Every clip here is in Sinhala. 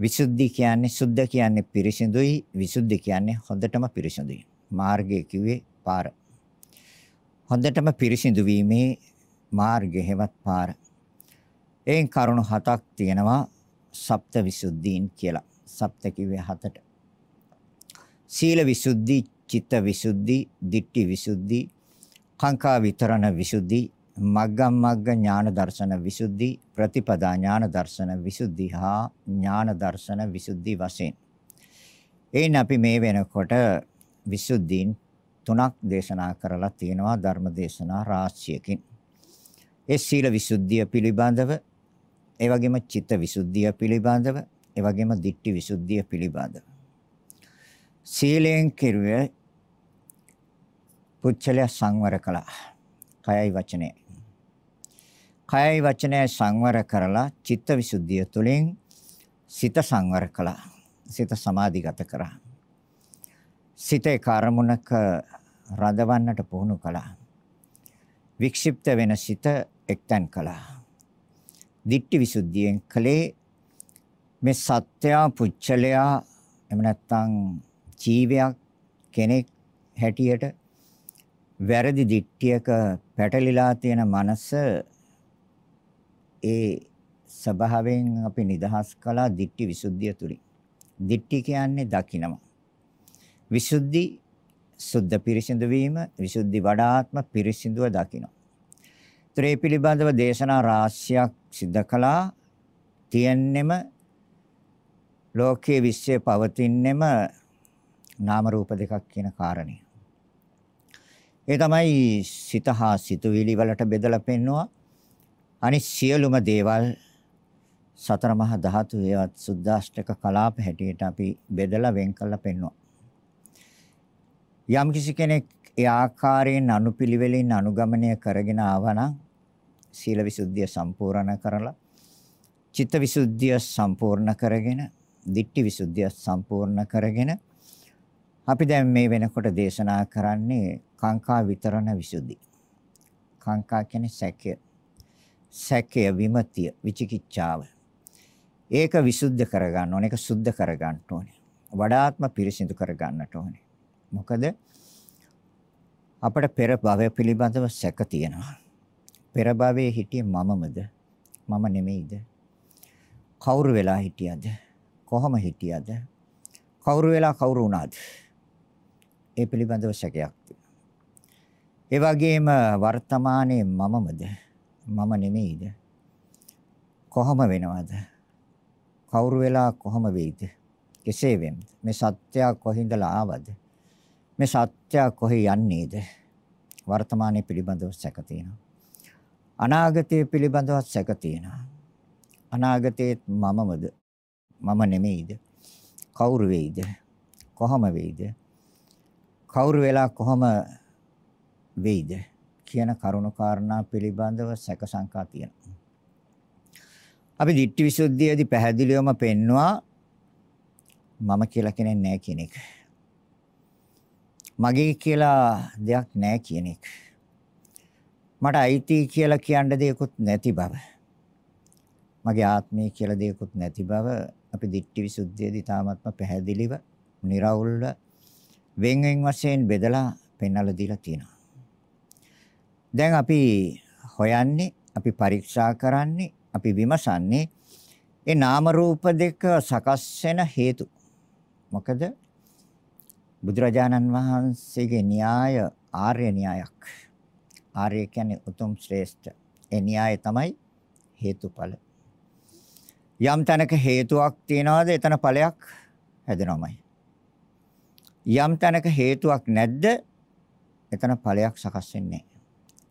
විසුද්ධි කියන්නේ සුද්ධ කියන්නේ පිරිසිදුයි විසුද්ධි කියන්නේ හොඳටම පිරිසිදුයි. මාර්ගය කිව්වේ පාර. හොඳටම පිරිසිදු වීමේ මාර්ගය හෙවත් පාර. එයින් කරුණු හතක් තියෙනවා සප්ත විසුද්ධීන් කියලා. සප්ත කිව්වේ හතට. සීල විසුද්ධි, චිත්ත විසුද්ධි, ditthi විසුද්ධි, කාංකා විතරණ විසුද්ධි, මග්ගම් මග්ග ඥාන දර්ශන විසුද්ධි ප්‍රතිපදා ඥාන දර්ශන විසුද්ධි හා ඥාන දර්ශන විසුද්ධි වශයෙන්. එයින් අපි මේ වෙනකොට විසුද්ධීන් තුනක් දේශනා කරලා තියෙනවා ධර්ම දේශනා රාශියකින්. ඒ සීල විසුද්ධිය පිළිබඳව ඒ වගේම චිත්ත විසුද්ධිය පිළිබඳව ඒ වගේම ditthi විසුද්ධිය පිළිබඳව. සීලෙන් කෙරුවේ පුච්චලය සංවර කළා. කයයි වචනේ කයයි වචනය සංවර කරලා චිත්තවිසුද්ධිය තුළින් සිත සංවර කළා. සිත සමාධිගත කරා. සිතේ කර්මුණක රඳවන්නට පුහුණු කළා. වික්ෂිප්ත වෙන සිත එක්තැන් කළා. දිට්ඨි විසුද්ධියෙන් කලේ මේ සත්‍ය පුච්චලයා එහෙම නැත්නම් ජීවයක් කෙනෙක් හැටියට වැරදි දිට්ඨියක පැටලිලා තියෙන මනස ඒ ස්වභාවයෙන් අපි නිදහස් කළා ditthi visuddhiya තුලින්. ditthi කියන්නේ දකිනවා. විසුද්ධි සුද්ධ පිරිසිදු වීම, විසුද්ධි වඩාත්ම පිරිසිදුව දකිනවා. ත්‍රේ පිළිබඳව දේශනා රාශියක් සිද්ධ කළා. තියෙන්නෙම ලෝකයේ විශ්වයේ පවතින්නෙම නාම රූප දෙකක් කියන කාරණය. ඒ තමයි සිත හා සිතුවිලි වලට බෙදලා පෙන්නවා. අනිත් සියලුම දේවල් සතර මහා ධාතු ඒවත් සුද්දාෂ්ටක කලාප හැටියට අපි බෙදලා වෙන් කරලා පෙන්වනවා. යම් කිසි කෙනෙක් ඒ ආකාරයෙන් අනුපිළිවෙලින් අනුගමනය කරගෙන ආවනම් සීල විසුද්ධිය සම්පූර්ණ කරලා චිත්ත විසුද්ධිය සම්පූර්ණ කරගෙන දිට්ඨි විසුද්ධිය සම්පූර්ණ කරගෙන අපි දැන් මේ වෙනකොට දේශනා කරන්නේ කාංකා විතරණ විසුද්ධි. කාංකා කියන්නේ සැකය. සැකය විමතිය විචිකිච්ඡාව. ඒක විසුද්ධ කරගන්න ඕනේ ඒක සුද්ධ කරගන්න ඕනේ. වඩාත්ම පිරිසිදු කරගන්නට ඕනේ. මොකද අපිට පෙර භවය පිළිබඳව සැක තියෙනවා. පෙර භවයේ හිටියේ මමමද? මම නෙමෙයිද? කවුරු වෙලා හිටියද? කොහොම හිටියද? කවුරු වෙලා කවුරු වුණාද? ඒ පිළිබඳව සැකයක් ඒ වගේම වර්තමානයේ මමමද? මම නෙමෙයිද? කොහොම වෙනවද? කවුරු වෙලා කොහොම වෙයිද? කෙසේ වෙම්ද? මේ සත්‍ය කොහින්දලා ආවද? මේ සත්‍ය කොහේ යන්නේද? වර්තමානයේ පිළිබඳව සැක තියෙනවා. අනාගතයේ පිළිබඳව සැක තියෙනවා. අනාගතයේ මමමද? මම නෙමෙයිද? කවුරු වෙයිද? කොහොම වෙයිද? කවුරු වෙලා කොහොම වෙයිද? කියන කරුණු කාරණා පිළිබඳව සැක සංකා තියෙනවා. අපි ditthi visuddhiyේදී පැහැදිලිවම පෙන්නවා මම කියලා කෙනෙක් නැහැ කියන එක. මගේ කියලා දෙයක් නැහැ කියන එක. මට අයිති කියලා කියන්න දෙයක්වත් නැති බව. මගේ ආත්මය කියලා දෙයක්වත් නැති බව අපි ditthi visuddhiyේදී තාමත්ම පැහැදිලිව, निराවුල්ව වෙන් වෙන් වශයෙන් බෙදලා පෙන්වලා දීලා තියෙනවා. දැන් අපි හොයන්නේ අපි පරීක්ෂා කරන්නේ අපි විමසන්නේ ඒ නාම රූප දෙක සකස් වෙන හේතු. මොකද? බුදුරජාණන් වහන්සේගේ න්‍යාය ආර්ය න්‍යායක්. ආර්ය කියන්නේ උතුම් ශ්‍රේෂ්ඨ. ඒ න්‍යාය තමයි හේතුඵල. යම් තැනක හේතුවක් තියනවාද? එතන ඵලයක් හැදෙනවමයි. යම් තැනක හේතුවක් නැද්ද? එතන ඵලයක් සකස් වෙන්නේ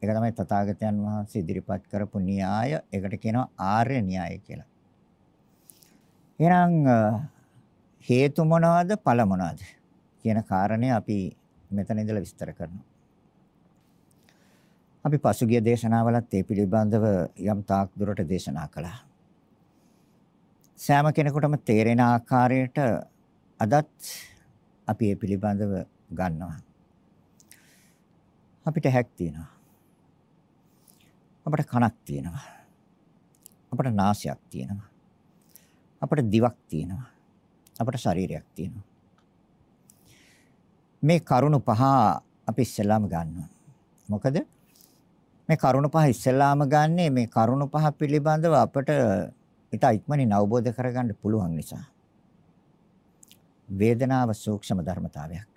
ඒක තමයි තථාගතයන් වහන්සේ ඉදිරිපත් කරපු න්‍යාය. ඒකට කියනවා ආර්ය න්‍යාය කියලා. එහෙනම් හේතු මොනවද ඵල මොනවද කියන කාරණේ අපි මෙතන ඉඳලා විස්තර කරනවා. අපි පසුගිය දේශනාවලත් ඒ පිළිබඳව යම් තාක් දුරට දේශනා කළා. සෑම කෙනෙකුටම තේරෙන ආකාරයට අදත් අපි ඒ පිළිබඳව ගන්නවා. අපිට හැක් තියෙනවා. අපට කනක් තියෙනවා. අපට නාසයක් තියෙනවා. අපට දිවක් තියෙනවා. අපට ශරීරයක් තියෙනවා. මේ කරුණු පහ අපි ඉස්සෙල්ලාම ගන්නවා. මොකද මේ කරුණු පහ ඉස්සෙල්ලාම ගන්නේ මේ කරුණු පහ පිළිබඳව අපට ඊට ඉක්මනින් අවබෝධ කරගන්න පුළුවන් නිසා. වේදනාව සූක්ෂම ධර්මතාවයක්.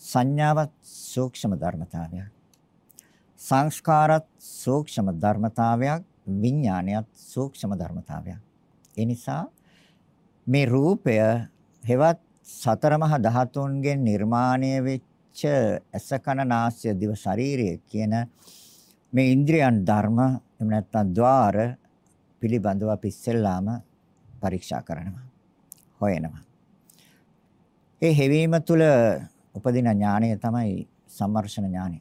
සංඥාවත් සූක්ෂම ධර්මතාවයක්. සංස්කාරත් සූක්ෂම ධර්මතාවයක් විඥානයත් සූක්ෂම ධර්මතාවයක්. ඒ නිසා මේ රූපය හෙවත් සතර මහා ධාතුන්ගෙන් නිර්මාණය වෙච්ච ඇස කන නාසය දිව ශරීරය කියන මේ ඉන්ද්‍රියන් ධර්ම එහෙම නැත්නම් ద్వාර පිළිබඳව අපි ඉස්සෙල්ලාම පරීක්ෂා කරනවා හොයනවා ඒ හැවීම තුළ උපදින ඥානය තමයි සම්මර්ෂණ ඥානය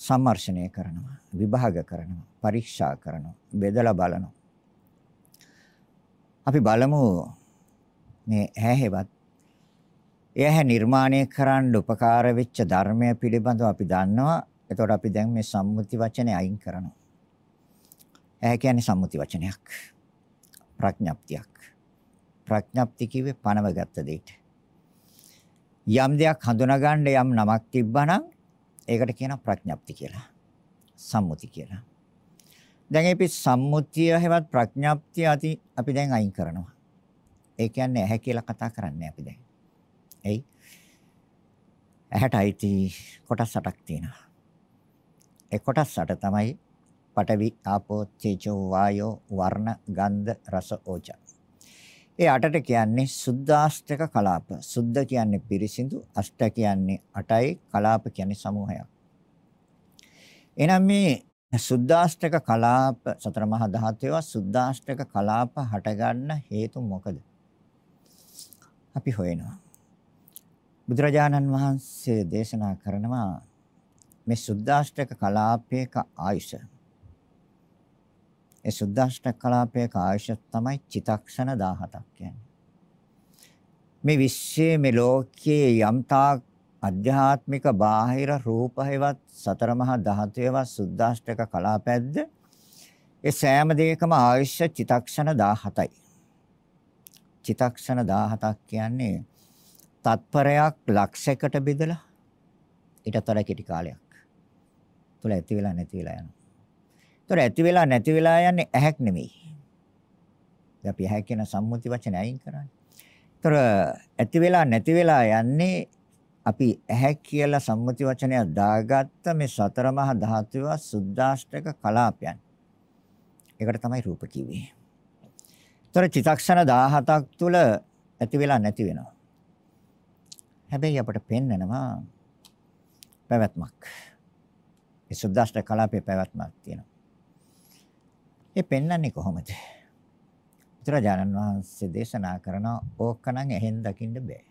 සම්මර්ෂණය කරනවා විභාග කරනවා පරීක්ෂා කරනවා බෙදලා බලනවා අපි බලමු මේ ඇහැහෙවත් එයහ නිර්මාණය කරන්න උපකාර වෙච්ච ධර්මය පිළිබඳව අපි දන්නවා. එතකොට අපි දැන් මේ සම්මුති වචනේ අයින් කරනවා. ඇහැ කියන්නේ සම්මුති වචනයක්. ප්‍රඥප්තියක්. ප්‍රඥප්ති කිව්වේ පනවගත්ත දෙයට. යම් දෙයක් හඳුනාගන්න යම් නමක් තිබ්බනම් ඒකට කියනවා ප්‍රඥප්ති කියලා. සම්මුති කියලා. දැන් අපි සම්මුතිය හැවත් ප්‍රඥප්තිය අති අපි දැන් අයින් කරනවා. ඒ කියන්නේ ඇහැ කියලා කතා කරන්නේ අපි දැන්. එයි. ඇහැට අයිති කොටස් 8ක් තියෙනවා. ඒ කොටස් 8 තමයි පඨවි, ආපෝ, තේජෝ, වායෝ, වර්ණ, ගන්ධ, රස, ඕජා. ඒ අටට කියන්නේ සුද්ධාෂ්ටක කලාප. සුද්ධ කියන්නේ පිරිසිදු, අෂ්ට කියන්නේ 8යි, කලාප කියන්නේ සමූහයක්. එහෙනම් මේ සුද්ධාෂ්ටක කලාප සතර මහා ධාතුවේ සුද්ධාෂ්ටක කලාප හටගන්න හේතු මොකද? අපි හොයනවා. බුදුරජාණන් වහන්සේ දේශනා කරනවා මේ සුද්ධාෂ්ටක කලාපයක ආයුෂ. ඒ සුද්ධාෂ්ටක කලාපයක ආයුෂ තමයි චිතක්ෂණ 17ක් කියන්නේ. මේ විශ්වයේ මේ ලෝකයේ යම්තාක් අධ්‍යාත්මික බාහිර රූප හේවත් සතර මහා ධාතු හේවත් සුද්දාෂ්ටක කලාපැද්ද ඒ සෑම දෙයකම ආයුෂ චිතක්ෂණ 17යි. චිතක්ෂණ 17ක් කියන්නේ තත්පරයක් ලක්ෂයකට බෙදලා ඊටතර කෙටි කාලයක් තුල ඇති වෙලා නැති වෙලා යනවා. ඒතර ඇති වෙලා නැති වෙලා යන්නේ ඇහැක් නෙමෙයි. දැන් අපි ඇහැ කියන සම්මුති වචන අයින් කරන්නේ. ඒතර ඇති වෙලා නැති වෙලා යන්නේ අපි ඇහැ කියලා සම්මුති වචනයක් දාගත්ත මේ සතර මහා ධාතුව සුද්දාෂ්ටක කලාපයන්. ඒකට තමයි රූප කිව්වේ. ତොර චිතක්ෂණ 17ක් තුල ඇති වෙලා නැති වෙනවා. හැබැයි අපට පෙන්නනවා පැවැත්මක්. ඒ සුද්දාෂ්ටක කලාපේ පැවැත්මක් තියෙනවා. ඒ පෙන්වන්නේ කොහොමද? බුදුරජාණන් වහන්සේ දේශනා කරන ඕකනම් එහෙන් දකින්න බෑ.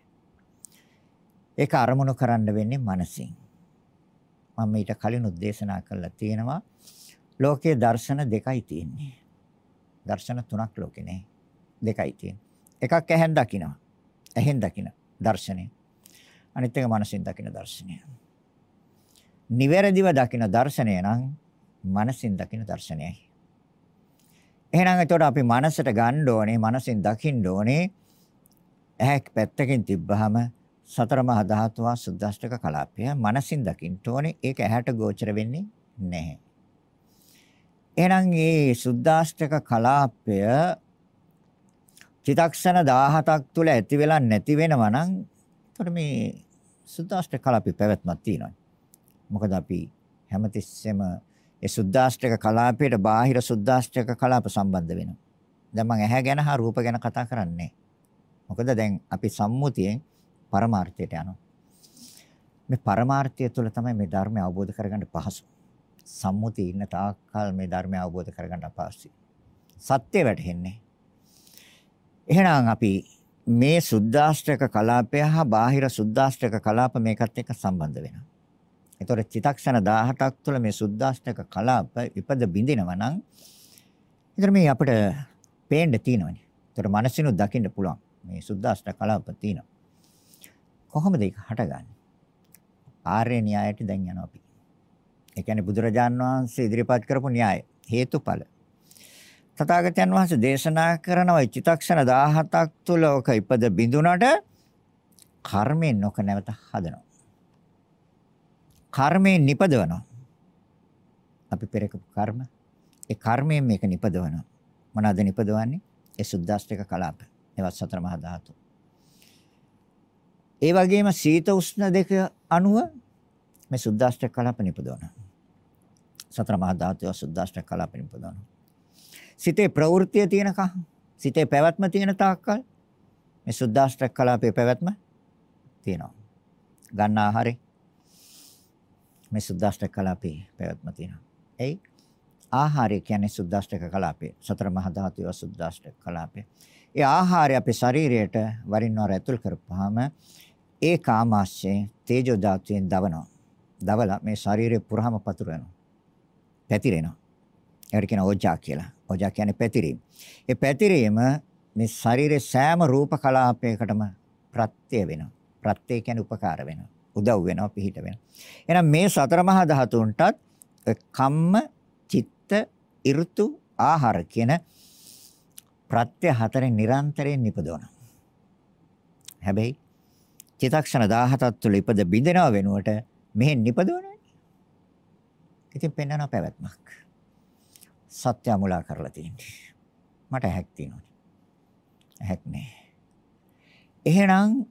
ඒක අරමුණු කරන්න වෙන්නේ මනසින්. මම ඊට කලින් උද්දේශනා කළා තියෙනවා ලෝකයේ දර්ශන දෙකයි තියෙන්නේ. දර්ශන තුනක් ලෝකේ නේ. දෙකයි තියෙන්නේ. එකක් ඇහෙන් දකිනවා. ඇහෙන් දකින දර්ශනය. අනිත් එක මනසින් දකින දර්ශනය. නිවැරදිව දකින දර්ශනය නම් මනසින් දකින දර්ශනයයි. එහෙනම් එතකොට අපි මනසට ගන්න ඕනේ මනසින් දකින්න ඕනේ ඇහැක් පැත්තකින් තිබ්බහම සතර මහා ධාතුවා සුද්දාෂ්ටක කලාපය මනසින් දකින්න ඕනේ ඒක ඇහැට ගෝචර වෙන්නේ නැහැ. එහෙනම් මේ සුද්දාෂ්ටක කලාපය චිතක්ෂණ 17ක් තුල ඇති වෙලා නැති වෙනවා නම් එතකොට මේ සුද්දාෂ්ටක කලාපේ පැවැත්මක් තියෙනවා. මොකද අපි හැමතිස්සෙම ඒ සුද්දාෂ්ටක කලාපයට බාහිර සුද්දාෂ්ටක කලාප සම්බන්ධ වෙනවා. දැන් මම ඇහැ ගැන හා රූප ගැන කතා කරන්නේ. මොකද දැන් අපි සම්මුතියෙන් පරමාර්ථයට යනවා. මේ පරමාර්ථය තුළ තමයි මේ ධර්මය අවබෝධ කරගන්න පහසු. සම්මුතිය ඉන්න තාක්කල් මේ ධර්මය අවබෝධ කරගන්න අපහසුයි. සත්‍ය වැටහෙන්නේ. එහෙනම් අපි මේ සුද්දාෂ්ටක කලාපය හා බාහිර සුද්දාෂ්ටක කලාප මේකත් එක්ක සම්බන්ධ වෙනවා. ඒතොර චිතක්ෂණ 17ක් තුළ මේ සුද්දාෂ්ටක කලාප ඉපද බින්දිනවා නම් ඒතර මේ අපිට පේන්න තියෙනවනේ. ඒතර මනසිනුත් දකින්න පුළුවන්. මේ සුද්දාෂ්ටක කලාප තියෙනවා. කොහොමද ඒක හටගන්නේ? ආර්ය න්‍යායයට දැන් යනවා අපි. ඒ කියන්නේ බුදුරජාන් වහන්සේ ඉදිරිපත් කරපු න්‍යාය හේතුඵල. තථාගතයන් වහන්සේ දේශනා කරනවා චිතක්ෂණ 17ක් තුල ඔක ඉපද බිඳුනට කර්මයෙන් නොක නැවත හදනවා. කර්මයෙන් නිපදවනවා. අපි පෙරක කර්ම ඒ කර්මයෙන් මේක නිපදවනවා. මොනවාද නිපදවන්නේ? ඒ සුද්දාස්තික කලාප. ඒවත් සතර මහා ධාතු. ඒ වගේම සීත උෂ්ණ දෙක අණුව මේ සුද්දාස්තික කලාප නිපදවනවා. සතර මහා ධාතුව සුද්දාස්තික කලාප නිපදවනවා. සිතේ ප්‍රවෘත්තිය තියෙනකම් සිතේ පැවැත්ම තියෙන තාක්කල් මේ සුද්දාස්තික කලාපේ පැවැත්ම තියෙනවා. ගන්න ආහාරේ මේ සුද්දාස්තික කලාපේ පැවැත්ම තියෙනවා. එයි ආහාරය කියන්නේ සුද්දාෂ්ටක කලාපය. සතර මහා ධාතුවේ සුද්දාෂ්ටක කලාපය. ඒ ආහාරය අපේ ශරීරයට වරින් වර ඇතුල් කරපුවාම ඒ කාමාශ්‍රයෙන් තේජෝ ධාතුවෙන් දවනවා. දවලා මේ ශරීරේ පුරාම පතුරවනවා. පැතිරෙනවා. ඒකට කියන ඕජා කියලා. ඕජා කියන්නේ පැතිරීම. ඒ පැතිරීම මේ ශරීරේ සෑම රූප කලාපයකටම ප්‍රත්‍ය වෙනවා. ප්‍රත්‍ය කියන්නේ උපකාර වෙනවා. උදව් වෙනවා, පිහිට වෙනවා. එහෙනම් මේ සතර මහා ධාතුන්ටත් කම්ම ඍතු ආහාර කියන ප්‍රත්‍ය හතරෙන් නිරන්තරයෙන් නිපදවනවා. හැබැයි චිතක්ෂණ 17ක් තුළ ඉපද බිඳෙනව වෙනුවට මෙහෙන් නිපදවන්නේ. ඉතින් පෙන්වන පැවැත්මක්. සත්‍ය මුලා කරලා තියෙන්නේ. මට හැක් තියෙනවා. හැක් නෑ. එහෙනම්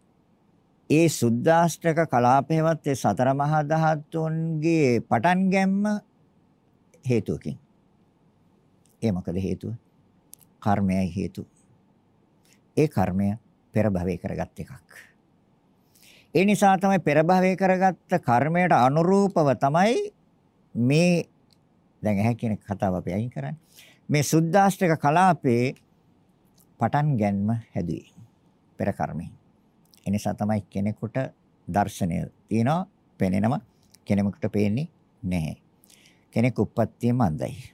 ඒ සුද්දාෂ්ටක කලාපේවත් ඒ සතර මහා ධාතුන්ගේ පටන් ගැම්ම හේතුවකින් ඒ මොකද හේතුව? කර්මයයි හේතු. ඒ කර්මය පෙර භවයේ කරගත් එකක්. ඒ නිසා තමයි පෙර භවයේ කරගත්ත කර්මයට අනුරූපව තමයි මේ දැන් ඇහැ කියන කතාව අපි අයින් කරන්නේ. මේ සුද්දාෂ්ටක කලාපේ පටන් ගැනීම හැදුවේ පෙර කර්මයෙන්. ඒ නිසා තමයි කෙනෙකුට දර්ශනය තියෙනවා, පෙනෙනවා, කෙනෙකුට පේන්නේ නැහැ. කෙනෙක් උප්පත්තියම අන්ධයි.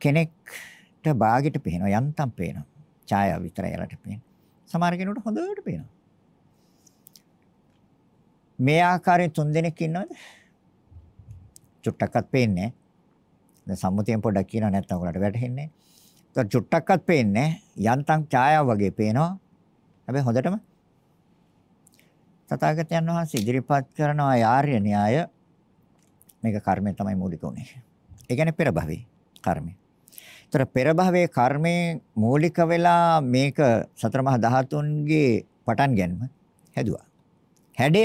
කෙනෙක්ට බාගෙට පේනවා යන්තම් පේනවා. ඡායාව විතරයි යාලට පේන්නේ. සමහර කෙනෙකුට හොඳට පේනවා. මේ ආකාරයෙන් තුන් දෙනෙක් ඉන්නවද? චුට්ටක්වත් පේන්නේ නැහැ. දැන් සම්මුතියෙන් පොඩ්ඩක් කියනවා නැත්නම් ඔයාලට වැටහෙන්නේ නැහැ. චුට්ටක්වත් පේන්නේ යන්තම් ඡායාව වගේ පේනවා. හැබැයි හොඳටම තථාගතයන් වහන්සේ ඉදිරිපත් කරන ආර්ය න්‍යාය මේක කර්මය තමයි මූලික උනේ. ඒ කියන්නේ පෙර භවයේ කර්මය. ତර පෙර භවයේ කර්මයේ මූලික වෙලා මේක සතර මහා ධාතුන්ගේ පටන් ගැනීම හැදුවා. හැඩය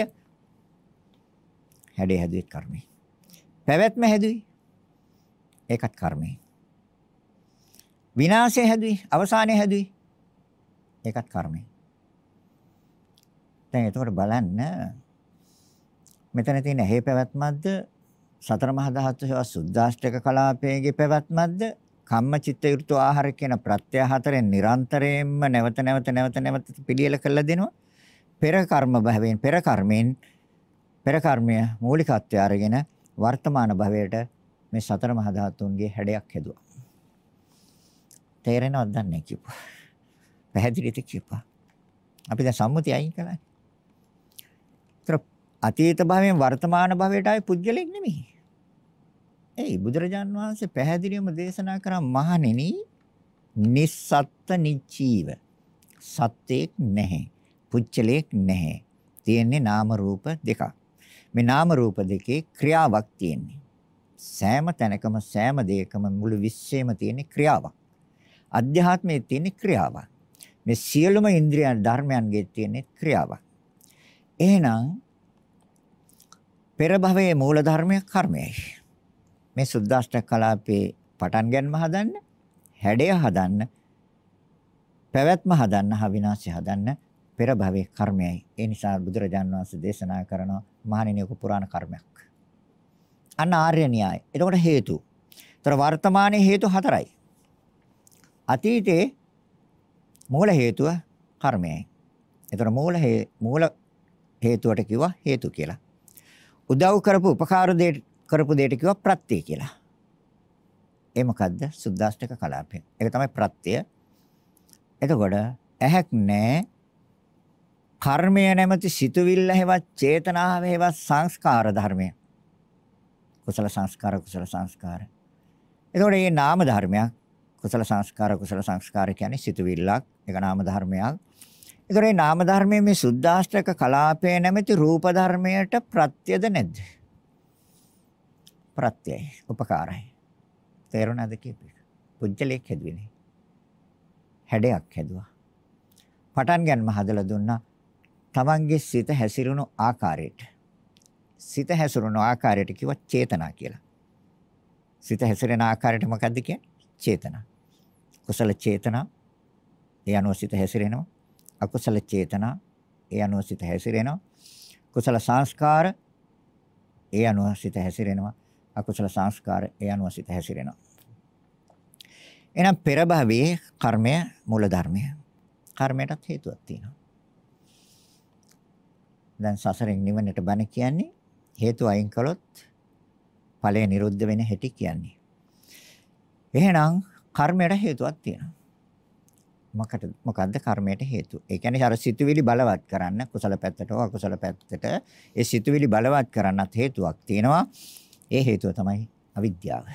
හැඩය හැදුවේ කර්මය. පැවැත්ම හැදුවේ ඒකත් කර්මය. විනාශය හැදුවේ අවසානය හැදුවේ ඒකත් කර්මය. දැන් එතකොට බලන්න මෙතන තියෙන හේ පැවැත්මක්ද සතර මහා ධාතු හේව සුද්දාෂ්ටක කලාපයේ පැවැත්මක්ද කම්ම චිත්ත ඍතු ආහාර කියන ප්‍රත්‍ය හතරෙන් නිරන්තරයෙන්ම නැවත නැවත නැවත නැවත පිළියෙල කළා දෙනවා. පෙර කර්ම භවයෙන් පෙර කර්මෙන් පෙර කර්මය මූලිකත්වය අරගෙන වර්තමාන භවයට මේ සතර මහා ධාතුන්ගේ හැඩයක් හැදුවා. තේරෙනවද දන්නේ කිව්වා. පැහැදිලිද කිව්වා. අපි දැන් සම්මුතිය අයින් කළා. ඒතර අතීත භවයෙන් වර්තමාන භවයට ආයේ පුද්ගලෙක් නෙමෙයි. එයි බුදුරජාන් වහන්සේ පැහැදිලිවම දේශනා කරා මහණෙනි නිස්සත්ත නිචීව සත්‍යයක් නැහැ. පුච්චලයක් නැහැ. තියෙන්නේ නාම රූප දෙකක්. මේ නාම රූප දෙකේ ක්‍රියාවක් තියෙන්නේ. සෑම තැනකම සෑම දෙයකම මුළු විශ්වයේම තියෙන ක්‍රියාවක්. අධ්‍යාත්මයේ තියෙන ක්‍රියාවක්. මේ සියලුම ඉන්ද්‍රියන් ධර්මයන්ගේ තියෙන ක්‍රියාවක්. එහෙනම් පෙර භවයේ මූල ධර්මය කර්මයයි මේ සුද්දාෂ්ටක කලාපේ පටන් ගැනීම හදන්න, හැඩය හදන්න, පැවැත්ම හදන්න, හවිනාශය හදන්න පෙර භවයේ කර්මයයි. ඒ නිසා බුදුරජාන් වහන්සේ දේශනා කරන මහණෙනියක පුරාණ කර්මයක්. අන්න ආර්ය න්‍යාය. එතකොට හේතු. ତර වර්තමානයේ හේතු හතරයි. අතීතේ මූල හේතුව කර්මයයි. එතකොට මූල මූල හේතුවට කිව්වා හේතු කියලා. උදව් කරපු උපකාර දෙයට කරපු දෙයට කිව්වා ප්‍රත්‍ය කියලා. ඒ මොකද්ද? සුද්දාෂ්ටක කලාපය. ඒක තමයි ප්‍රත්‍ය. එතකොට ඇහැක් නැහැ. කර්මය නැමැති සිතුවිල්ල හැවත් චේතනාව හැවත් සංස්කාර ධර්මය. කුසල සංස්කාර කුසල සංස්කාර. එතකොට මේ නාම ධර්මයක් කුසල සංස්කාර කුසල සංස්කාර කියන්නේ සිතුවිල්ලක්. ඒක නාම ධර්මයක්. ඒතර මේ නාම ධර්මයේ මේ සුද්ධාෂ්ටක කලාපය නැමැති රූප ධර්මයට ප්‍රත්‍යද නැද්ද? ප්‍රත්‍යයි. උපකාරයි. තේරුණාද කියපේ? පුජ්‍යලයක් හැදුවේ හැඩයක් හැදුවා. පටන් ගන්නම හදලා දුන්නා. තමන්ගේ සිත හැසිරුණු ආකාරයට. සිත හැසිරුණු ආකාරයට කිව්වා චේතනා කියලා. සිත හැසිරෙන ආකාරයට මොකද්ද කියන්නේ? චේතනා. කුසල චේතනා ඒ අනුව සිත හැසිරෙනවා. අකුසල චේතනා ඒ අනුව සිත හැසිරෙනවා. කුසල සංස්කාර ඒ අනුව සිත හැසිරෙනවා. අකුසල සංස්කාර ඒ අනුව සිත හැසිරෙනවා. එහෙනම් පෙර භවයේ කර්මය මූල ධර්මය. කර්මයටත් හේතුවක් තියෙනවා. දැන් සසරෙන් නිවනට බණ කියන්නේ හේතු අයින් කළොත් ඵලය නිරුද්ධ වෙන හැටි කියන්නේ. එහෙනම් කර්මයට හේතුවක් තියෙනවා. මොකටද මොකද්ද කර්මයට හේතුව? ඒ කියන්නේ අර සිතුවිලි බලවත් කරන්න කුසල පැත්තට හෝ අකුසල පැත්තට ඒ සිතුවිලි බලවත් කරන්නත් හේතුවක් තියෙනවා. ඒ හේතුව තමයි අවිද්‍යාව.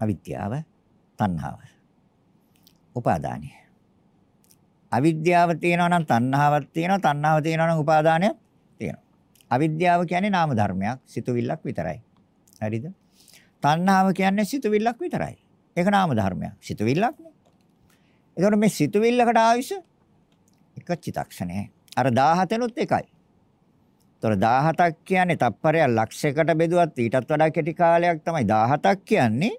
අවිද්‍යාව, තණ්හාව. උපාදානය. අවිද්‍යාව තියෙනවා නම් තණ්හාවක් තියෙනවා, තණ්හාව තියෙනවා නම් උපාදානයක් තියෙනවා. අවිද්‍යාව කියන්නේ නාම ධර්මයක්, සිතුවිල්ලක් විතරයි. හරිද? තණ්හාව කියන්නේ සිතුවිල්ලක් විතරයි. ඒක නාම ධර්මයක්. සිතුවිල්ලක් නේ. එතකොට මේ සිතුවිල්ලකට ආයුෂ එක චිතක්ෂණය. අර 17 නුත් එකයි. ඒතොර 17ක් කියන්නේ තප්පරයක් ලක්ෂයකට බෙදුවත් ඊටත් වඩා කෙටි කාලයක් තමයි 17ක් කියන්නේ.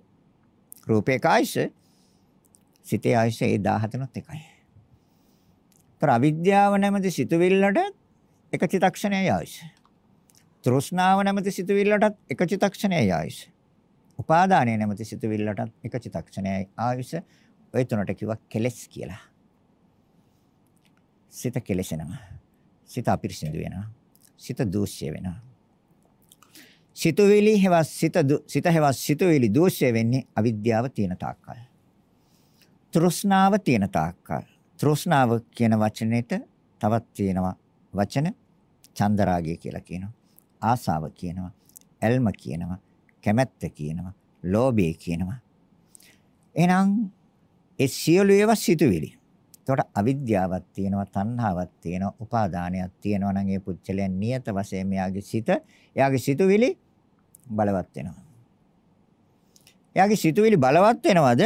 රූපේ කායස සිතේ ආයස ඒ 17නොත් එකයි. ඒතර අවිද්‍යාව නැමැති සිතුවිල්ලට එක චිතක්ෂණයයි ආයස. තෘෂ්ණාව නැමැති සිතුවිල්ලටත් එක චිතක්ෂණයයි ආයස. උපාදානය නැමැති සිතුවිල්ලටත් එක චිතක්ෂණයයි ආයස. ඔය තුනට කිව්වා කෙලස් කියලා. සිත කෙලසෙනවා. සිත අපිරිසිදු වෙනවා. සිත දූෂ්‍ය වෙනවා. සිතුවිලි හැවත් සිත සිත හැවත් සිතුවිලි දෝෂය වෙන්නේ අවිද්‍යාව තියෙන තාක්කල්. තෘෂ්ණාව තියෙන තාක්කල්. තෘෂ්ණාව කියන වචනෙට තවත් තියෙනවා වචන චන්දරාගය කියලා කියනවා. ආසාව කියනවා. ඇල්ම කියනවා. කැමැත්ත කියනවා. ලෝභය කියනවා. එහෙනම් ඒ සියලු ඒවා සිතුවිලි. එතකොට අවිද්‍යාවක් තියෙනවා, තණ්හාවක් තියෙනවා, උපාදානයක් තියෙනවා නම් ඒ පුච්චලයන් නියත වශයෙන් මෙයාගේ සිත, එයාගේ සිතුවිලි බලවත් වෙනවා. එයාගේ සිතුවිලි බලවත් වෙනවද?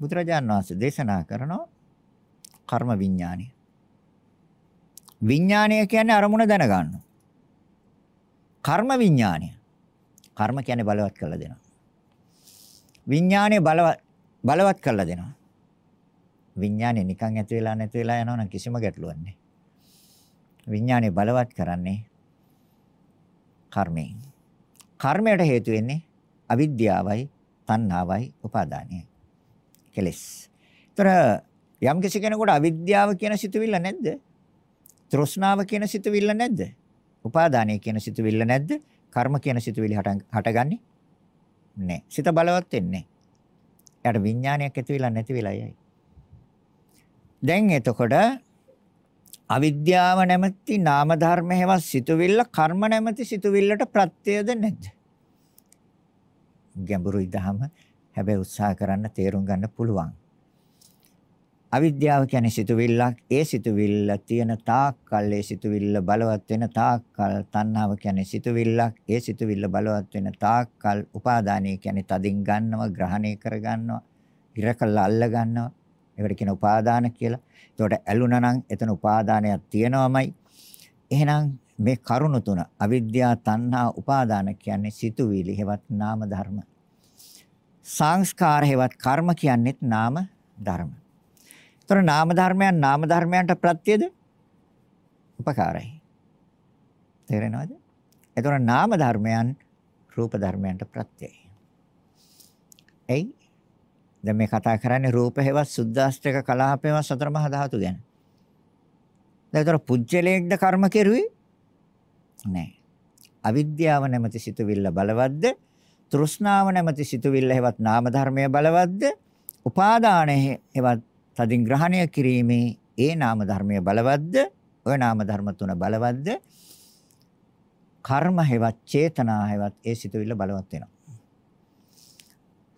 බුදුරජාණන් වහන්සේ දේශනා කරනවා කර්ම විඥානය. විඥානය කියන්නේ අරමුණ දැනගන්න. කර්ම විඥානය. කර්ම කියන්නේ බලවත් කරලා දෙනවා. විඥානය බලවත් බලවත් කරලා දෙනවා. විඥානය නිකන් ඇති වෙලා නැති වෙලා යනවා නම් කිසිම ගැටලුවක් නැහැ. විඥානය බලවත් කරන්නේ කර්මයෙන්. කර්මයට හේතු වෙන්නේ අවිද්‍යාවයි, තණ්හාවයි, උපාදානයයි. කෙලස්. ତර යම් කිසි කෙනෙකුට අවිද්‍යාව කියන සිතුවිල්ල නැද්ද? තෘෂ්ණාව කියන සිතුවිල්ල නැද්ද? උපාදානය කියන සිතුවිල්ල නැද්ද? කර්ම කියන සිතුවිලි හටගන්නේ නැහැ. සිත බලවත් වෙන්නේ. එයාට විඥානයක් ඇති වෙලා නැති වෙලා යයි. දැන් එතකොට අවිද්‍යාව නැමැති නාම ධර්ම හේවත් සිතුවිල්ල කර්ම නැමැති සිතුවිල්ලට ප්‍රත්‍යයද නැද්ද? ගැඹුරුයි දහම. හැබැයි උත්සාහ කරන්න තේරුම් ගන්න පුළුවන්. අවිද්‍යාව කියන්නේ සිතුවිල්ලක්. ඒ සිතුවිල්ල තියෙන තාක්කල් ඒ සිතුවිල්ල බලවත් වෙන තාක්කල් තණ්හාව කියන්නේ සිතුවිල්ලක්. ඒ සිතුවිල්ල බලවත් වෙන තාක්කල් උපාදානය කියන්නේ තදින් ගන්නවා, ග්‍රහණය කර ගන්නවා, ඉරකල්ලා අල්ල ගන්නවා. ඒකට කියන උපාදාන කියලා. ඒකට ඇලුනා නම් එතන උපාදානයක් තියෙනවමයි. එහෙනම් මේ කරුණු තුන අවිද්‍යා තණ්හා උපාදාන කියන්නේ සිතුවිලි හෙවත් නාම ධර්ම. සංස්කාර හෙවත් කර්ම කියන්නේත් නාම ධර්ම. ඒතර නාම ධර්මයන් නාම ධර්මයන්ට ප්‍රත්‍යද? උපකාරයි. තේරෙනවද? ඒතර නාම ධර්මයන් රූප ධර්මයන්ට ප්‍රත්‍යයි. එයි දැන් මේ කතා කරන්නේ රූප හේවත් සුද්දාස්ත්‍රක කලාපේව සතර මහා ධාතු ගැන. දැන් ඒතර පුජ්‍යලයක්ද කර්ම කෙරුවේ? නැහැ. අවිද්‍යාව නැමැති සිතුවිල්ල බලවත්ද? තෘෂ්ණාව නැමැති සිතුවිල්ල හේවත් නාම ධර්මය බලවත්ද? උපාදානය හේවත් තදින් ග්‍රහණය කිරීමේ ඒ නාම ධර්මය බලවත්ද? ওই නාම ධර්ම තුන බලවත්ද? කර්ම හේවත් චේතනා හේවත් ඒ සිතුවිල්ල බලවත් වෙනවා.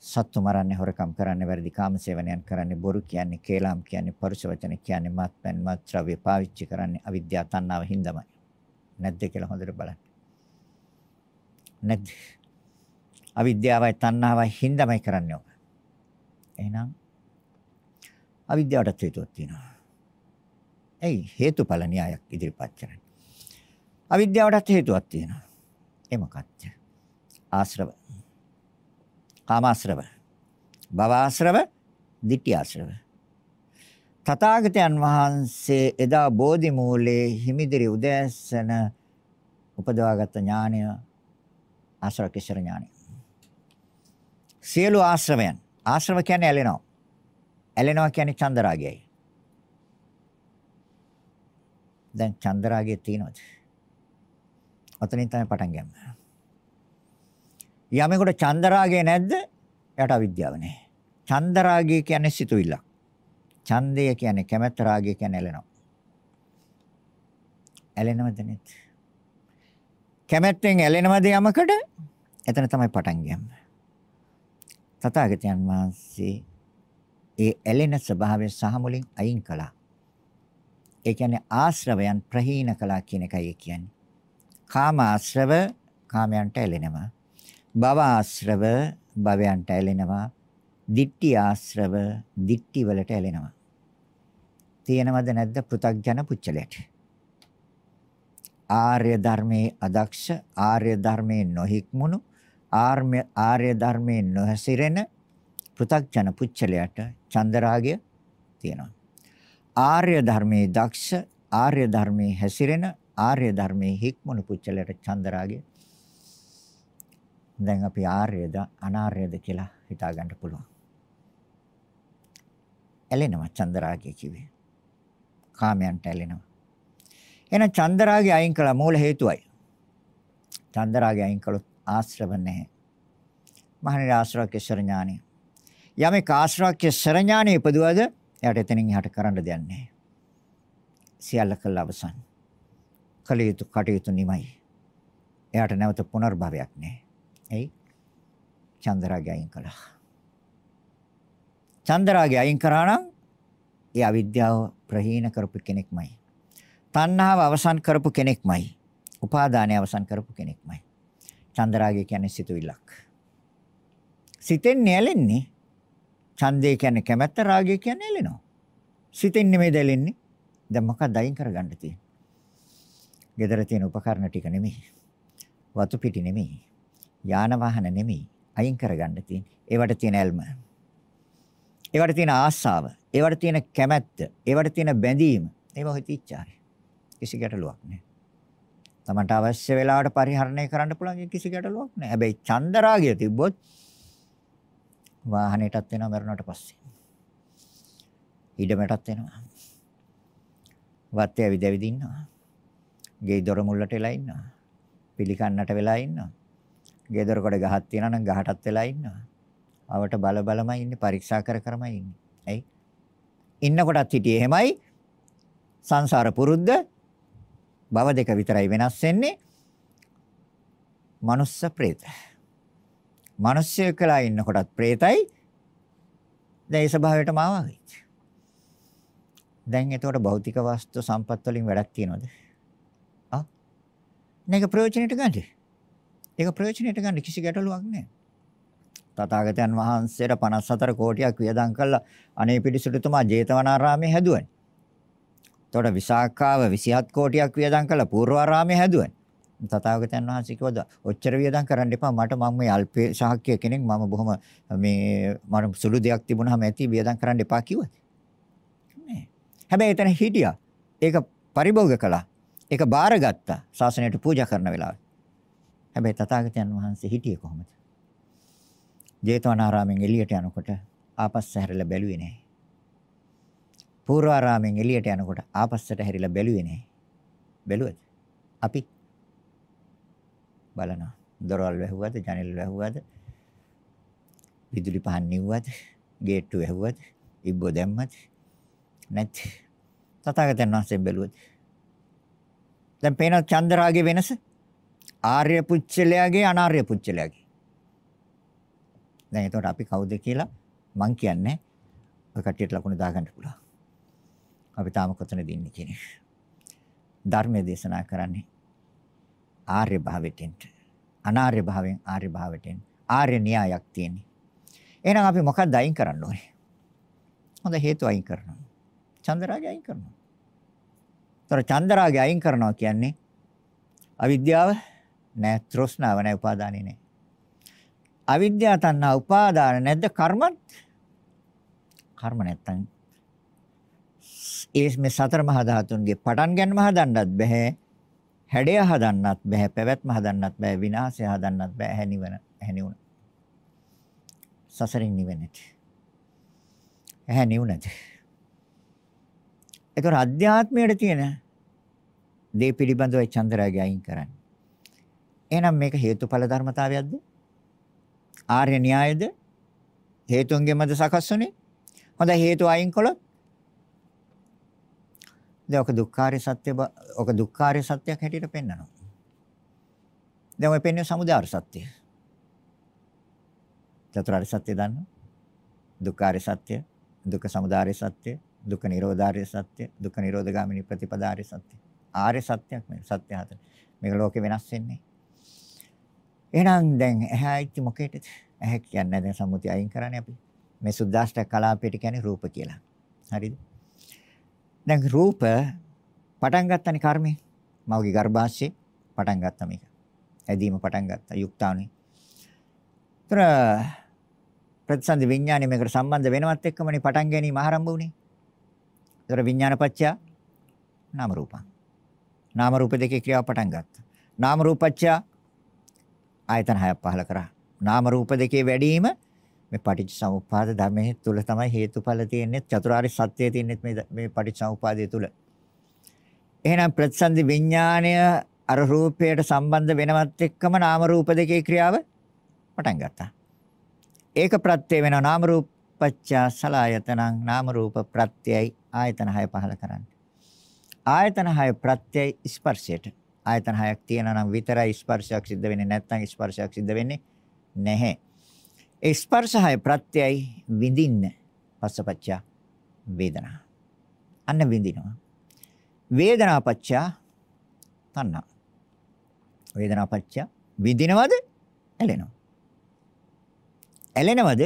සත්තු මරන්නේ හොරකම් කරන්නේ වැරදි කාම සේවනයන් කරන්නේ බොරු කියන්නේ කේලම් කියන්නේ පරුෂ වචන කියන්නේ මත්පැන් මත්ද්‍රව්‍ය පාවිච්චි කරන්නේ අවිද්‍යාව තණ්හාව හින්දාමයි නැද්ද කියලා හොඳට බලන්න නැද්ද අවිද්‍යාවයි තණ්හාවයි හින්දාමයි කරන්නේ ඔක එහෙනම් අවිද්‍යාවට හේතුවක් තියෙනවා. ඇයි? හේතුඵල න්‍යායක් ඉදිරිපත් කරන්නේ. අවිද්‍යාවටත් හේතුවක් තියෙනවා. ඒ මොකක්ද ආශ්‍රව. කාමාශ්‍රව. භවආශ්‍රව ditthිආශ්‍රව තථාගතයන් වහන්සේ එදා බෝධි මූලයේ හිමිදිරි උදෑසන උපදවාගත් ඥානය ආශ්‍රවකේශර ඥානය. සියලු ආශ්‍රවයන්. ආශ්‍රව කියන්නේ ඇලෙනවා. ඇලෙනවා කියන්නේ චන්දරාගයයි දැන් චන්දරාගය තියෙනවද ඔතනින් තමයි පටන් ගන්නේ යමෙකුට චන්දරාගය නැද්ද? එයාට අවිද්‍යාව නැහැ. චන්දරාගය කියන්නේ සිතුවිල්ලක්. ඡන්දය කියන්නේ කැමැත්ත රාගය කියන්නේ ඇලෙනවා. ඇලෙනවද නැත්? කැමැත්තෙන් ඇලෙනවද යමකට? එතන තමයි පටන් ගන්නේ. තථාගතයන් වහන්සේ ඒ ඇලෙන ස්වභාවය සහ මුලින් අයින් කළා. ඒ කියන්නේ ආශ්‍රවයන් ප්‍රහීන කළා කියන එකයි කියන්නේ. කාම ආශ්‍රව කාමයන්ට ඇලෙනවා. භව ආශ්‍රව භවයන්ට ඇලෙනවා. දිට්ටි ආශ්‍රව දිට්ටි වලට ඇලෙනවා. තියෙනවද නැද්ද පෘථග්ජන පුච්චලයට? ආර්ය ධර්මයේ අදක්ෂ ආර්ය ධර්මයේ නොහික්මුණු ආර්ය ආර්ය ධර්මයේ නොහැසිරෙන පෘථග්ජන පුච්චලයට චන්දරාගය තියෙනවා. ආර්ය ධර්මයේ දක්ෂ ආර්ය ධර්මයේ හැසිරෙන ආර්ය ධර්මයේ හික්මුණු පුච්චලයට චන්දරාගය දැන් අපි ආර්යද අනාර්යද කියලා හිතා ගන්න පුළුවන්. ඇලෙනවා චන්දරාගය කිව්වේ. කාමයන්ට ඇලෙනවා. එහෙනම් චන්දරාගය අයින් කළා මූල හේතුවයි. චන්දරාගය අයින් කළොත් ආශ්‍රව නැහැ. මහණේ ආශ්‍රවකේශර ඥානය. යමෙක් ආශ්‍රවකේශර ඥානය ඉපදුවද එයාට එතනින් එහාට කරන්න දෙයක් නැහැ. සියල්ල කළ අවසන්. කලියුතු කටයුතු නිමයි. එයාට නැවත පුනර්භවයක් නැහැ. එයි චන්දරාගය අයින් කළා. චන්දරාගය අයින් කරා නම් ඒ අවිද්‍යාව ප්‍රහීන කරපු කෙනෙක්මයි. තණ්හාව අවසන් කරපු කෙනෙක්මයි. උපාදානය අවසන් කරපු කෙනෙක්මයි. චන්දරාගය කියන්නේ සිතුවිල්ලක්. සිතෙන් නැලෙන්නේ ඡන්දය කියන්නේ කැමැත්ත රාගය කියන්නේ ඇලෙනවා. සිතෙන් නෙමෙයි දැලෙන්නේ. දැන් මොකක්ද අයින් කරගන්න තියෙන්නේ? gedara තියෙන උපකරණ ටික නෙමෙයි. වතු පිටි නෙමෙයි. යාන වාහන නෙමෙයි අයින් කරගන්න තියෙන්නේ. ඒවට තියෙන ඇල්ම. ඒවට තියෙන ආශාව, ඒවට තියෙන කැමැත්ත, ඒවට තියෙන බැඳීම. ඒව හිතිච්චාරය. කිසි ගැටලුවක් නැහැ. තමන්ට අවශ්‍ය වෙලාවට පරිහරණය කරන්න පුළුවන් කිසි ගැටලුවක් නැහැ. හැබැයි චන්දරාගය තිබ්බොත් වාහනයටත් වෙනවා මරණයට පස්සේ. ඉඩමටත් වෙනවා. වත්තේ ඇවිදවිද ඉන්නවා. ගේ දොර මුල්ලට වෙලා ඉන්නවා. පිළිකන්නට වෙලා ඉන්නවා. ගෙදර කොට ගහක් තියෙනවා නම් ගහටත් වෙලා ඉන්නවා. අවට බල බලමයි ඉන්නේ පරීක්ෂා කර කරමයි ඉන්නේ. ඇයි? ඉන්නකොටත් හිටියේ එහෙමයි. සංසාර පුරුද්ද භව දෙක විතරයි වෙනස් වෙන්නේ. මනුස්ස ප්‍රේත. මිනිස්සු කළා ඉන්නකොටත් ප්‍රේතයි. දැන් ඒ ස්වභාවයටම ආවා. දැන් එතකොට භෞතික වස්තු සම්පත් වලින් වැඩක් තියනවද? ආ? මේක ප්‍රයෝජනෙට ගන්නේ. ඒක ප්‍රයෝජනෙට ගන්න කිසි ගැටලුවක් නැහැ. තථාගතයන් වහන්සේට 54 කෝටියක් වියදම් කළා අනේ පිටිසුතුමා ජේතවනාරාමයේ හැදුවනේ. එතකොට විසාකාව 27 කෝටියක් වියදම් කළා පූර්වාරාමයේ හැදුවනේ. තථාගතයන් වහන්සේ කිව්වද ඔච්චර වියදම් කරන්න එපා මට මම මේ අල්පේ ශාක්‍ය කෙනෙක් මම බොහොම මේ මට සුළු දෙයක් තිබුණාම ඇති වියදම් කරන්න එපා කිව්වද? නෑ. හැබැයි එතන හිටියා. ඒක පරිභෝග කළා. ඒක බාරගත්තා. ශාසනයට පූජා කරන වෙලාවේ. හැබැයි තථාගතයන් වහන්සේ හිටියේ කොහොමද? ජේතවනාරාමෙන් එළියට යනකොට ආපස්ස හැරිලා බැලුවේ නැහැ. පූර්වාරාමෙන් එළියට යනකොට ආපස්සට හැරිලා බැලුවේ නැහැ. බැලුවද? අපි බලනවා. දොරවල් වැහුවද, ජනෙල් වැහුවද, විදුලි පහන් නිව්වද, ගේට්ටු වැහුවද, ඉබ්බෝ දැම්මද? නැත්. තථාගතයන් වහන්සේ බැලුවද? දැන් පේන චන්දරාගේ වෙනස? ආර්ය පුච්චලයාගේ අනාර්ය පුච්චලයාගේ. දැන් එතකොට අපි කවුද කියලා මං කියන්නේ ඔය කට්ටියට ලකුණු දාගන්න පුළුවන්. අපි තාම කොතනද ඉන්නේ කියන එක. ධර්මයේ දේශනා කරන්නේ ආර්ය භාවයෙන් අනාර්ය භාවයෙන් ආර්ය භාවයට ආර්ය න්‍යායක් තියෙන්නේ. එහෙනම් අපි මොකක්ද අයින් කරන්න ඕනේ? හොඳ හේතු අයින් කරනවා. චන්දරාගය අයින් කරනවා. ତොර චන්දරාගය අයින් කරනවා කියන්නේ අවිද්‍යාව නෑ තෘෂ්ණාව නෑ උපාදානෙ නෑ. අවිද්‍යාව තණ්හා උපාදාන නැද්ද කර්මත්? කර්ම නැත්තම් ඒ මේ සතර මහා ධාතුන්ගේ පටන් ගැනීම හදන්නත් බෑ. හැඩය හදන්නත් බෑ. පැවැත්ම හදන්නත් බෑ. විනාශය හදන්නත් බෑ. හැනිවන හැනිවුන. සසරින් නිවෙන්නට. හැනිවුනද? ඒතර අධ්‍යාත්මයට තියෙන දේ පිළිබඳව චන්ද්‍රාගය අයින් කරන්න. එහෙනම් මේක හේතුඵල ධර්මතාවයක්ද? ආර්ය න්‍යායද? හේතුන්ගෙන් මත සකස් වුනේ? හොඳ හේතු අයින් කළොත් දැන් ඔක දුක්ඛාරය සත්‍ය ඔක දුක්ඛාරය සත්‍යයක් හැටියට පෙන්වනවා. දැන් ඔය පෙන්වන සමුදාය සත්‍ය. චතුරාර්ය සත්‍ය දන්නවා. දුක්ඛාරය සත්‍ය, දුක්ඛ සමුදාය සත්‍ය, දුක්ඛ නිරෝධාරය සත්‍ය, දුක්ඛ නිරෝධගාමිනී ප්‍රතිපදාරය සත්‍ය. ආර්ය සත්‍යයක් මේ සත්‍ය හතර. මේක ලෝකේ වෙනස් වෙන්නේ. එහෙනම් දැන් ඇහැයි මොකේද? ඇහැ කියන්නේ දැන් සම්මුතිය අයින් කරන්නේ අපි. මේ සුද්දාෂ්ටක කලාපයට කියන්නේ රූප කියලා. හරිද? දැන් රූප පටන් ගන්නනේ කර්මය. මවගේ ගර්භාෂයේ පටන් ගත්තා මේක. ඇදීම පටන් ගත්තා යුක්තාණි. ତර ප්‍රතිසන්දි විඥානේ මේකට සම්බන්ධ වෙනවත් එක්කමනේ පටන් ගැනීම ආරම්භ වුනේ. ତර විඥානපච්චය නාම රූපං. නාම රූප දෙකේ ක්‍රියාව පටන් ගත්තා. නාම රූපච්චය ආයතන හයක් පහල කරා. නාම රූප දෙකේ වැඩිම මේ පටිච්චසමුප්පාද ධර්මයේ තුල තමයි හේතුඵල තියෙන්නේ චතුරාර්ය සත්‍යය තියෙන්නේ මේ මේ පටිච්චසමුපාදයේ තුල. එහෙනම් ප්‍රතිසන්දි විඥාණය අර රූපයට සම්බන්ධ වෙනවත් එක්කම නාම රූප දෙකේ ක්‍රියාව පටන් ගත්තා. ඒක ප්‍රත්‍ය වෙන නාම රූපච්ඡ සලායතනං නාම රූප ප්‍රත්‍යයි ආයතන 6 පහල කරන්නේ. ආයතන 6 ප්‍රත්‍යයි ස්පර්ශයට. ආයතන 6ක් තියෙනවා නම් විතරයි ස්පර්ශයක් සිද්ධ වෙන්නේ නැත්නම් ස්පර්ශයක් සිද්ධ වෙන්නේ නැහැ. ඒ ස්පර්ශය ප්‍රත්‍යයයි විඳින්න පස්සපච්ච වේදනා. අන්න විඳිනවා. වේදනාපච්ච තණ්හා. වේදනාපච්ච විඳිනවද? ඇලෙනවා. ඇලෙනවද?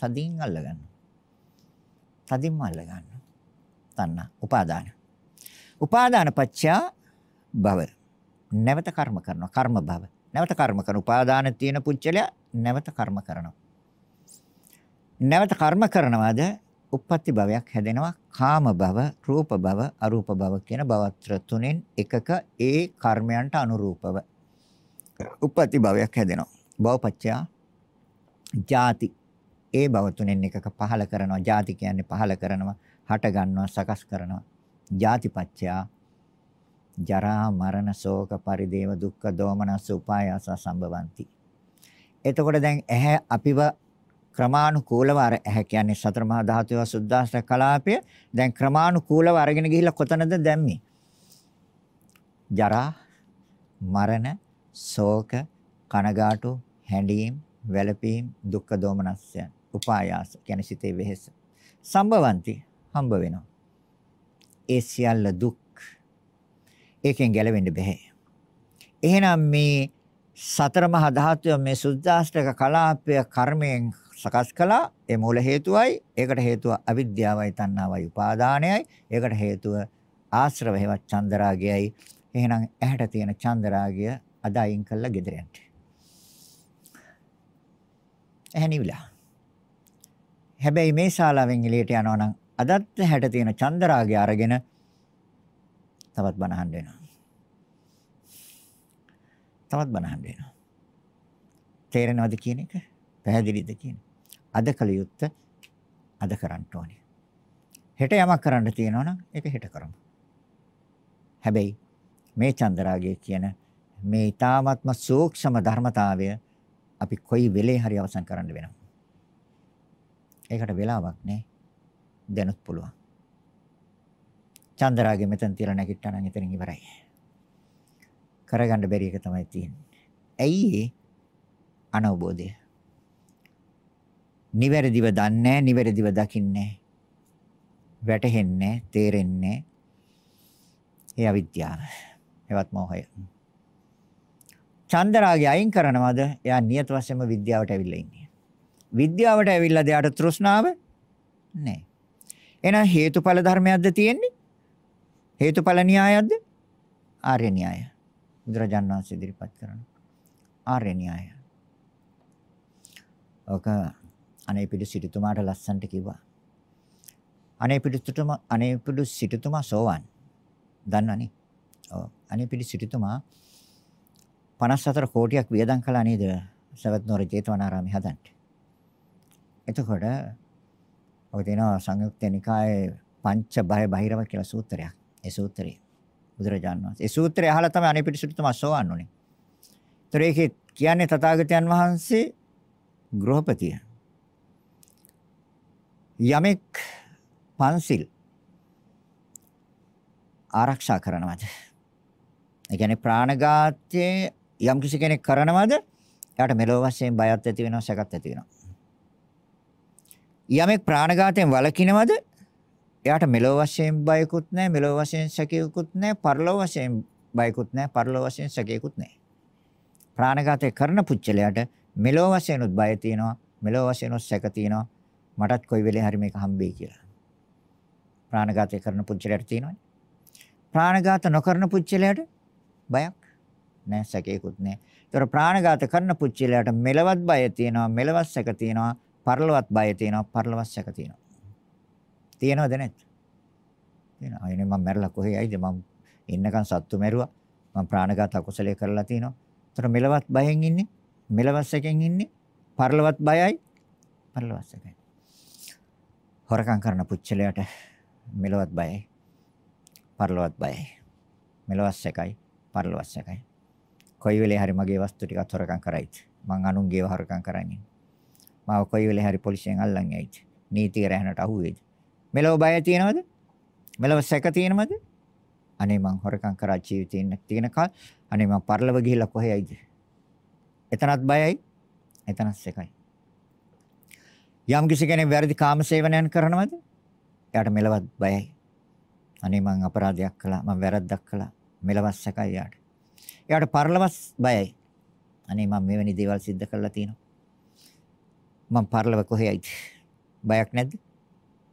තදින් අල්ල ගන්නවා. තදින්ම අල්ල ගන්නවා. තණ්හා උපාදාන. උපාදාන පච්චා භව. නැවත කර්ම කරනවා. කර්ම භව. නැවත කර්ම කරන උපාදාන තියෙන පුච්චලයා නැවත කර්ම කරනවා. නැවත කර්ම කරනවාද උප්පත්ති භවයක් හැදෙනවා කාම භව, රූප භව, අරූප භව කියන භවත්‍ර තුනෙන් එකක ඒ කර්මයන්ට අනුරූපව උප්පත්ති භවයක් හැදෙනවා. භවපච්චයා ಜಾති ඒ භව තුනෙන් එකක පහල කරනවා. ಜಾති කියන්නේ පහල කරනවා, හට ගන්නවා, සකස් කරනවා. ಜಾතිපච්චයා ජරා මරණ ශෝක පරිදේව දුක්ඛ දෝමනස්ස උපායාස සම්භවಂತಿ. එතකොට දැන් ඇහැ අපිව ක්‍රමානුකූලව අර ඇහැ කියන්නේ සතර මහා ධාතුව සුද්දාස්ත කලාපය දැන් ක්‍රමානුකූලව අරගෙන ගිහිල්ලා කොතනද දැම්මේ? ජරා මරණ ශෝක කනගාටු හැඬීම් වැළපීම් දුක්ඛ දෝමනස්ය උපායාස කියන්නේ සිතේ වෙහෙස සම්භවಂತಿ හම්බ වෙනවා. ඒ සියල්ල දුක් ඒකෙන් ගැලවෙන්න බෑ. එහෙනම් මේ සතර මහා ධාතුව මේ සුද්ධාෂ්ටක කලාපය කර්මයෙන් සකස් කළා ඒ මූල හේතුවයි ඒකට හේතුව අවිද්‍යාවයි තණ්හාවයි උපාදානයයි ඒකට හේතුව ආශ්‍රව හේවත් චන්දරාගයයි එහෙනම් ඇහැට තියෙන චන්දරාගය අද අයින් කළා ගෙදර යන්න. ඇහැනිවිලා. හැබැයි මේ ශාලාවෙන් එළියට යනවා නම් අදත් ඇහැට තියෙන චන්දරාගය අරගෙන තවත් බණ අහන්න වෙනවා. තවත් බණ අහන්න වෙනවා. තේරෙනවද කියන එක? පැහැදිලිද කියන? අද කල යුත්ත අද කරන්න ඕනේ. හෙට යමක් කරන්න තියෙනවා නම් ඒක හෙට කරමු. හැබැයි මේ චන්දරාගය කියන මේ ඊ타ත්ම සූක්ෂම ධර්මතාවය අපි කොයි වෙලේ හරි අවසන් කරන්න වෙනවා. ඒකට වෙලාවක් නෑ. දැනුත් පුළුවන්. චන්දරාගේ මෙතන තියලා නැගිට්ටා නම් එතනින් ඉවරයි. කරගන්න බැරි එක තමයි තියෙන්නේ. ඇයි ඒ අනවබෝධය? නිවැරදිව දන්නේ නිවැරදිව දකින්නේ වැටහෙන්නේ තේරෙන්නේ ඒ අවිද්‍යාව. එවත් මොහය. චන්දරාගය අයින් කරනවද? එයා නියත වශයෙන්ම විද්‍යාවට ඇවිල්ලා ඉන්නේ. විද්‍යාවට ඇවිල්ලා දෙයාට තෘෂ්ණාව නැහැ. එහෙනම් හේතුඵල ධර්මයක්ද තියෙන්නේ? හේතුඵල න්‍යායයක්ද? ආර්ය න්‍යාය. බුදුරජාණන් වහන්සේ ඉදිරිපත් කරන ආර්ය න්‍යාය. ඔක අනේ පිටු සිටුතුමාට ලස්සන්ට කිව්වා. අනේ පිටු සිටුතුමා අනේ පිටු සිටුතුමා සෝවන්. දන්නවනේ. ඔව්. අනේ පිටු සිටුතුමා 54 කෝටියක් වියදම් කළා නේද? සවැත් නුවර ජේතවනාරාමේ හදන්න. එතකොට ඔය තියෙනවා සංයුක්ත නිකායේ පංච බය බහිරව කියලා සූත්‍රයක්. ඒ සූත්‍රය බුදුරජාණන් වහන්සේ. ඒ සූත්‍රය අහලා තමයි අනේ පිටු සිටුතුමා සෝවන් උනේ. ඒතර ඒකේ කියන්නේ තථාගතයන් වහන්සේ ගෘහපතිය. යමෙක් පන්සිල් ආරක්ෂා කරනවද? ඒ කියන්නේ ප්‍රාණඝාතයේ යම් කිසි කෙනෙක් කරනවද? එයාට මෙලොව වශයෙන් බයත් ඇති වෙනවා, සැකත් ඇති වෙනවා. යමෙක් ප්‍රාණඝාතයෙන් වළකිනවද? එයාට මෙලොව වශයෙන් බයකුත් නැහැ, මෙලොව වශයෙන් සැකයකුත් නැහැ, පරලොව වශයෙන් බයකුත් නැහැ, පරලොව වශයෙන් සැකයකුත් නැහැ. ප්‍රාණඝාතය කරන පුච්චලයට මෙලොව වශයෙන් උත් බය තියෙනවා, මෙලොව වශයෙන් උත් සැක තියෙනවා. මටත් කොයි වෙලේ හරි මේක හම්බෙයි කියලා. ප්‍රාණඝාතය කරන පුච්චලයට තියෙනවනේ. ප්‍රාණඝාත නොකරන පුච්චලයට බයක් නැහැ සැකේකුත් නැහැ. ඒතර ප්‍රාණඝාත කරන පුච්චලයට මෙලවත් බය තියෙනවා, මෙලවත් සැක තියෙනවා, පරලවත් බය තියෙනවා, පරලවත් සැක තියෙනවා. තියෙනවද නැද්ද? තියෙනවා. අයිනේ මම මැරලා කොහේ යයිද? මම ඉන්නකන් සත්තු මැරුවා. මම ප්‍රාණඝාත අකුසලයේ කරලා තිනවා. ඒතර මෙලවත් බයෙන් ඉන්නේ, මෙලවත් සැකෙන් ඉන්නේ, පරලවත් බයයි, පරලවත් සැකයි. හොරකම් කරන පුච්චලයට මෙලවත් බයයි. පරලවත් බයයි. මෙලවත් සැකයි, පරලවත් සැකයි. කොයි වෙලේ හරි මගේ වස්තු ටිකත් හොරකම් කරයිද? මං අනුන්ගේව හොරකම් කරන්නේ. මාව කොයි වෙලේ හරි පොලිසියෙන් අල්ලන් යයිද? නීතිය රැහනට අහුවේද? මෙලව බය තියෙනවද? මෙලව සැක තියෙනවද? අනේ මං හොරකම් කරා ජීවිතේ තියෙන කල් අනේ මං පරලව ගිහිල්ලා කොහේ යයිද? එතනත් බයයි, එතනත් සැකයි. යම් කිසි කෙනෙක් වැරදි කාම සේවනයන් කරනවද? එයාට මෙලවත් බයයි. අනේ මං අපරාධයක් කළා, මං වැරද්දක් කළා. මෙලවත් සැකයි එයාට. එයාට පරලවස් බයයි. අනේ මං මෙවැනි දේවල් සිද්ධ කරලා තියෙනවා. මං පරලව කොහේයිද? බයක් නැද්ද?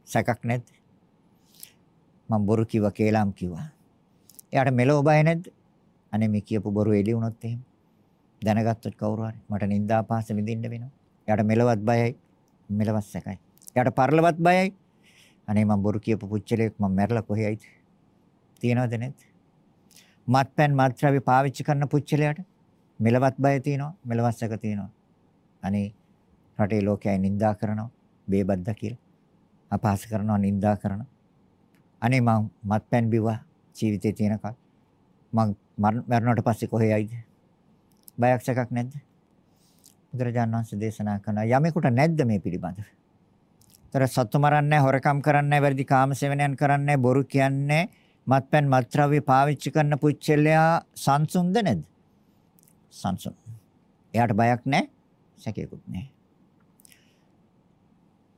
සැකක් නැද්ද? මං බොරු කිව්වා, කේලම් කිව්වා. එයාට මෙලව බය නැද්ද? අනේ මේ කියපු බොරු එළි වුණොත් එහෙම. දැනගත්තොත් කවුරු හරි මට නිന്ദා පහස විඳින්න වෙනවා. එයාට මෙලවත් බයයි. මෙලවත් සැකයි. එයාට පරලවත් බයයි. අනේ මම බොරු කියපු පුච්චලෙක් මම මැරලා කොහේයිද? තියනවද නැද්ද? මත්පැන් මත්ද්‍රව්‍ය පාවිච්චි කරන පුච්චලයට මෙලවත් බය තියෙනවා, මෙලවත් සැක තියෙනවා. අනේ රටේ ලෝකයයි නිඳා කරනවා, බේබද්දා කියලා. අපහාස කරනවා, නිඳා කරනවා. අනේ මම මත්පැන් බිව්වා ජීවිතේ තියෙනකල්. මම මරණයට පස්සේ කොහේයිද? බයක් සැකක් නැද්ද? බුදුරජාණන් වහන්සේ දේශනා කරන යමෙකුට නැද්ද මේ පිළිබඳව? ତර සත්තු මරන්නේ හොරකම් කරන්නේ වැරදි කාම සේවනයන් කරන්නේ බොරු කියන්නේ මත්පැන් මත්ද්‍රව්‍ය පාවිච්චි කරන පුච්චලයා සංසුන්ද නැද්ද? සංසුන්. එයාට බයක් නැහැ, සැකයක්වත් නැහැ.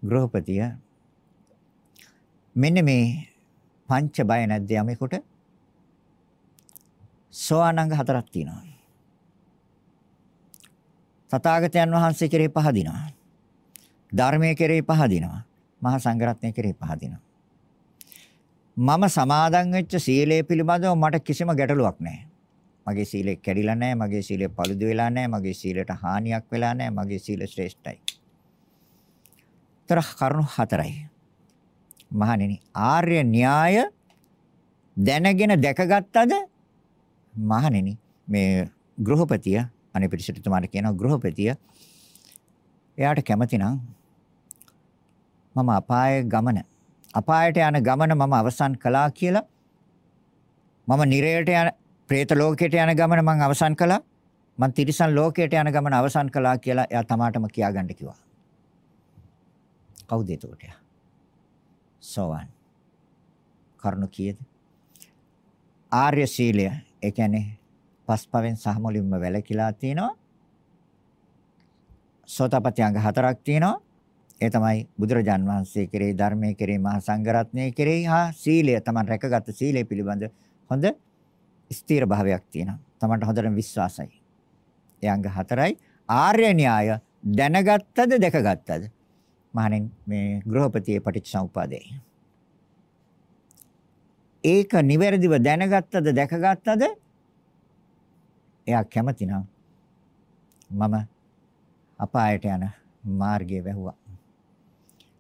ගෘහපතිය මෙන්න මේ පංච බය නැද්ද යමෙකුට? සෝවානංග හතරක් තියෙනවා. තථාගතයන් වහන්සේ කෙරෙහි පහදිනවා. ධර්මයේ කෙරෙහි පහදිනවා. මහා සංඝරත්නය කෙරෙහි පහදිනවා. මම සමාදන් වෙච්ච සීලය පිළිබඳව මට කිසිම ගැටලුවක් නැහැ. මගේ සීලය කැඩිලා නැහැ, මගේ සීලය paludu වෙලා නැහැ, මගේ සීලයට හානියක් වෙලා නැහැ, මගේ සීල ශ්‍රේෂ්ඨයි. තර කරුණු හතරයි. මහණෙනි, ආර්ය න්‍යාය දැනගෙන දැකගත්තද? මහණෙනි, මේ ගෘහපතිය අනේ පිටිසිටුමාට කියනවා ගෘහපතිය. එයාට කැමති නම් මම අපායේ ගමන අපායට යන ගමන මම අවසන් කළා කියලා මම නිරයට යන പ്രേත ලෝකයට යන ගමන මම අවසන් කළා මම තිරිසන් ලෝකයට යන ගමන අවසන් කළා කියලා එයා තමාටම කියාගන්න කිව්වා. කවුද එතකොට? සෝවන්. කරුණ කීයද? ආර්ය සීලය. ඒ කියන්නේ පස්පවෙන් සහ මුලින්ම වැළකීලා තිනවා. සෝතපට්ටි අංග හතරක් තියෙනවා. ඒ තමයි බුදුරජාන් වහන්සේ කෙරෙහි ධර්මයේ කෙරෙහි මහා සංඝරත්නයේ කෙරෙහි හා සීලය තමයි රැකගත් සීලය පිළිබඳ හොඳ ස්ථීර භාවයක් තියෙනවා. තමන්ට හොඳට විශ්වාසයි. ඒ අංග හතරයි ආර්ය න්‍යාය දැනගත්තද දැකගත්තද? මහණෙන් මේ ගෘහපතියේ පටිච්චසමුපාදේ. ඒක නිවැරදිව දැනගත්තද දැකගත්තද? එයා කැමති නම් මම අපායට යන මාර්ගය වැහුවා.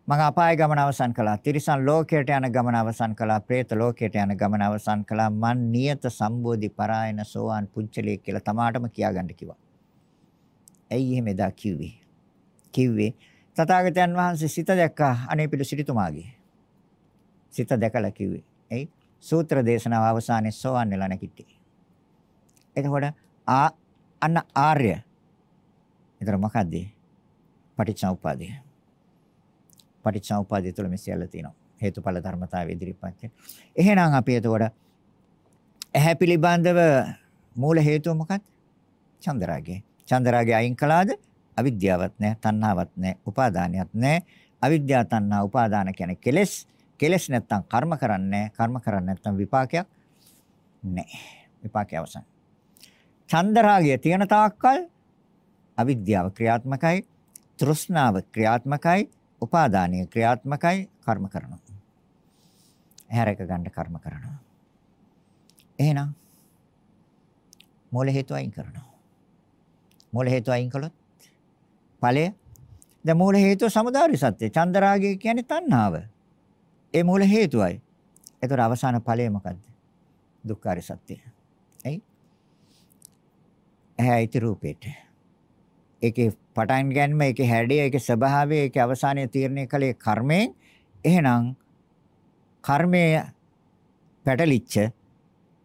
මම අපාය ගමන අවසන් කළා. තිරිසන් ලෝකයට යන ගමන අවසන් කළා. പ്രേත ලෝකයට යන ගමන අවසන් කළා. මන් නියත සම්බෝධි පරායන සෝවාන් පුච්චලේ කියලා තමාටම කියාගන්න කිව්වා. ඇයි එහෙම එදා කිව්වේ? කිව්වේ තථාගතයන් වහන්සේ සිත දැක්කා අනේපිඩු සිටුමාගේ. සිත දැකලා කිව්වේ. එයි සූත්‍ර දේශනාව අවසානයේ සෝවන් වෙලා නැගිට්ටි. එතකොට ආ අන්න ආර්ය. ඒතර මොකද්ද? පටිච්චසමුප්පාදය. පටිච්චසමුප්පාදය තුළ මේ සියල්ල තියෙනවා. හේතුඵල ධර්මතාවය ඉදිරිපත් එහෙනම් අපි එතකොට ඇහැ පිළිබඳව මූල හේතුව මොකක්ද? චන්දරාගය. චන්දරාගය අයින් කළාද අවිද්‍යාවක් නැහැ, තණ්හාවක් නැහැ, උපාදානයක් නැහැ. අවිද්‍යාව, තණ්හා, උපාදාන කියන්නේ කෙලෙස්. කෙලෙස් නැත්තම් කර්ම කරන්නේ කර්ම කරන්නේ නැත්තම් විපාකයක් නැහැ. විපාකය අවසන්. චන්දරාගය තියෙන තාක්කල් අවිද්‍යාව ක්‍රියාත්මකයි, තෘෂ්ණාව ක්‍රියාත්මකයි, උපාදානීය ක්‍රියාත්මකයි, කර්ම කරනවා. ඇහැරක ගන්න කර්ම කරනවා. එහෙනම් මූල හේතු අයින් කරනවා. මූල හේතු අයින් කළොත් ඵලය දැන් මූල හේතුව සමුදාය සත්‍ය. චන්දරාගය කියන්නේ තණ්හාව. ඒ මූල හේතුවයි. ඒතර අවසාන ඵලය මොකද්ද? දුක්ඛාර සත්‍ය. එයි. ඇහැයිති රූපේට. ඒකේ පටන් ගැනීම, ඒකේ හැඩය, ඒකේ ස්වභාවය, ඒකේ අවසානය තීරණය කළේ කර්මයෙන්. එහෙනම් කර්මය පැටලිච්ච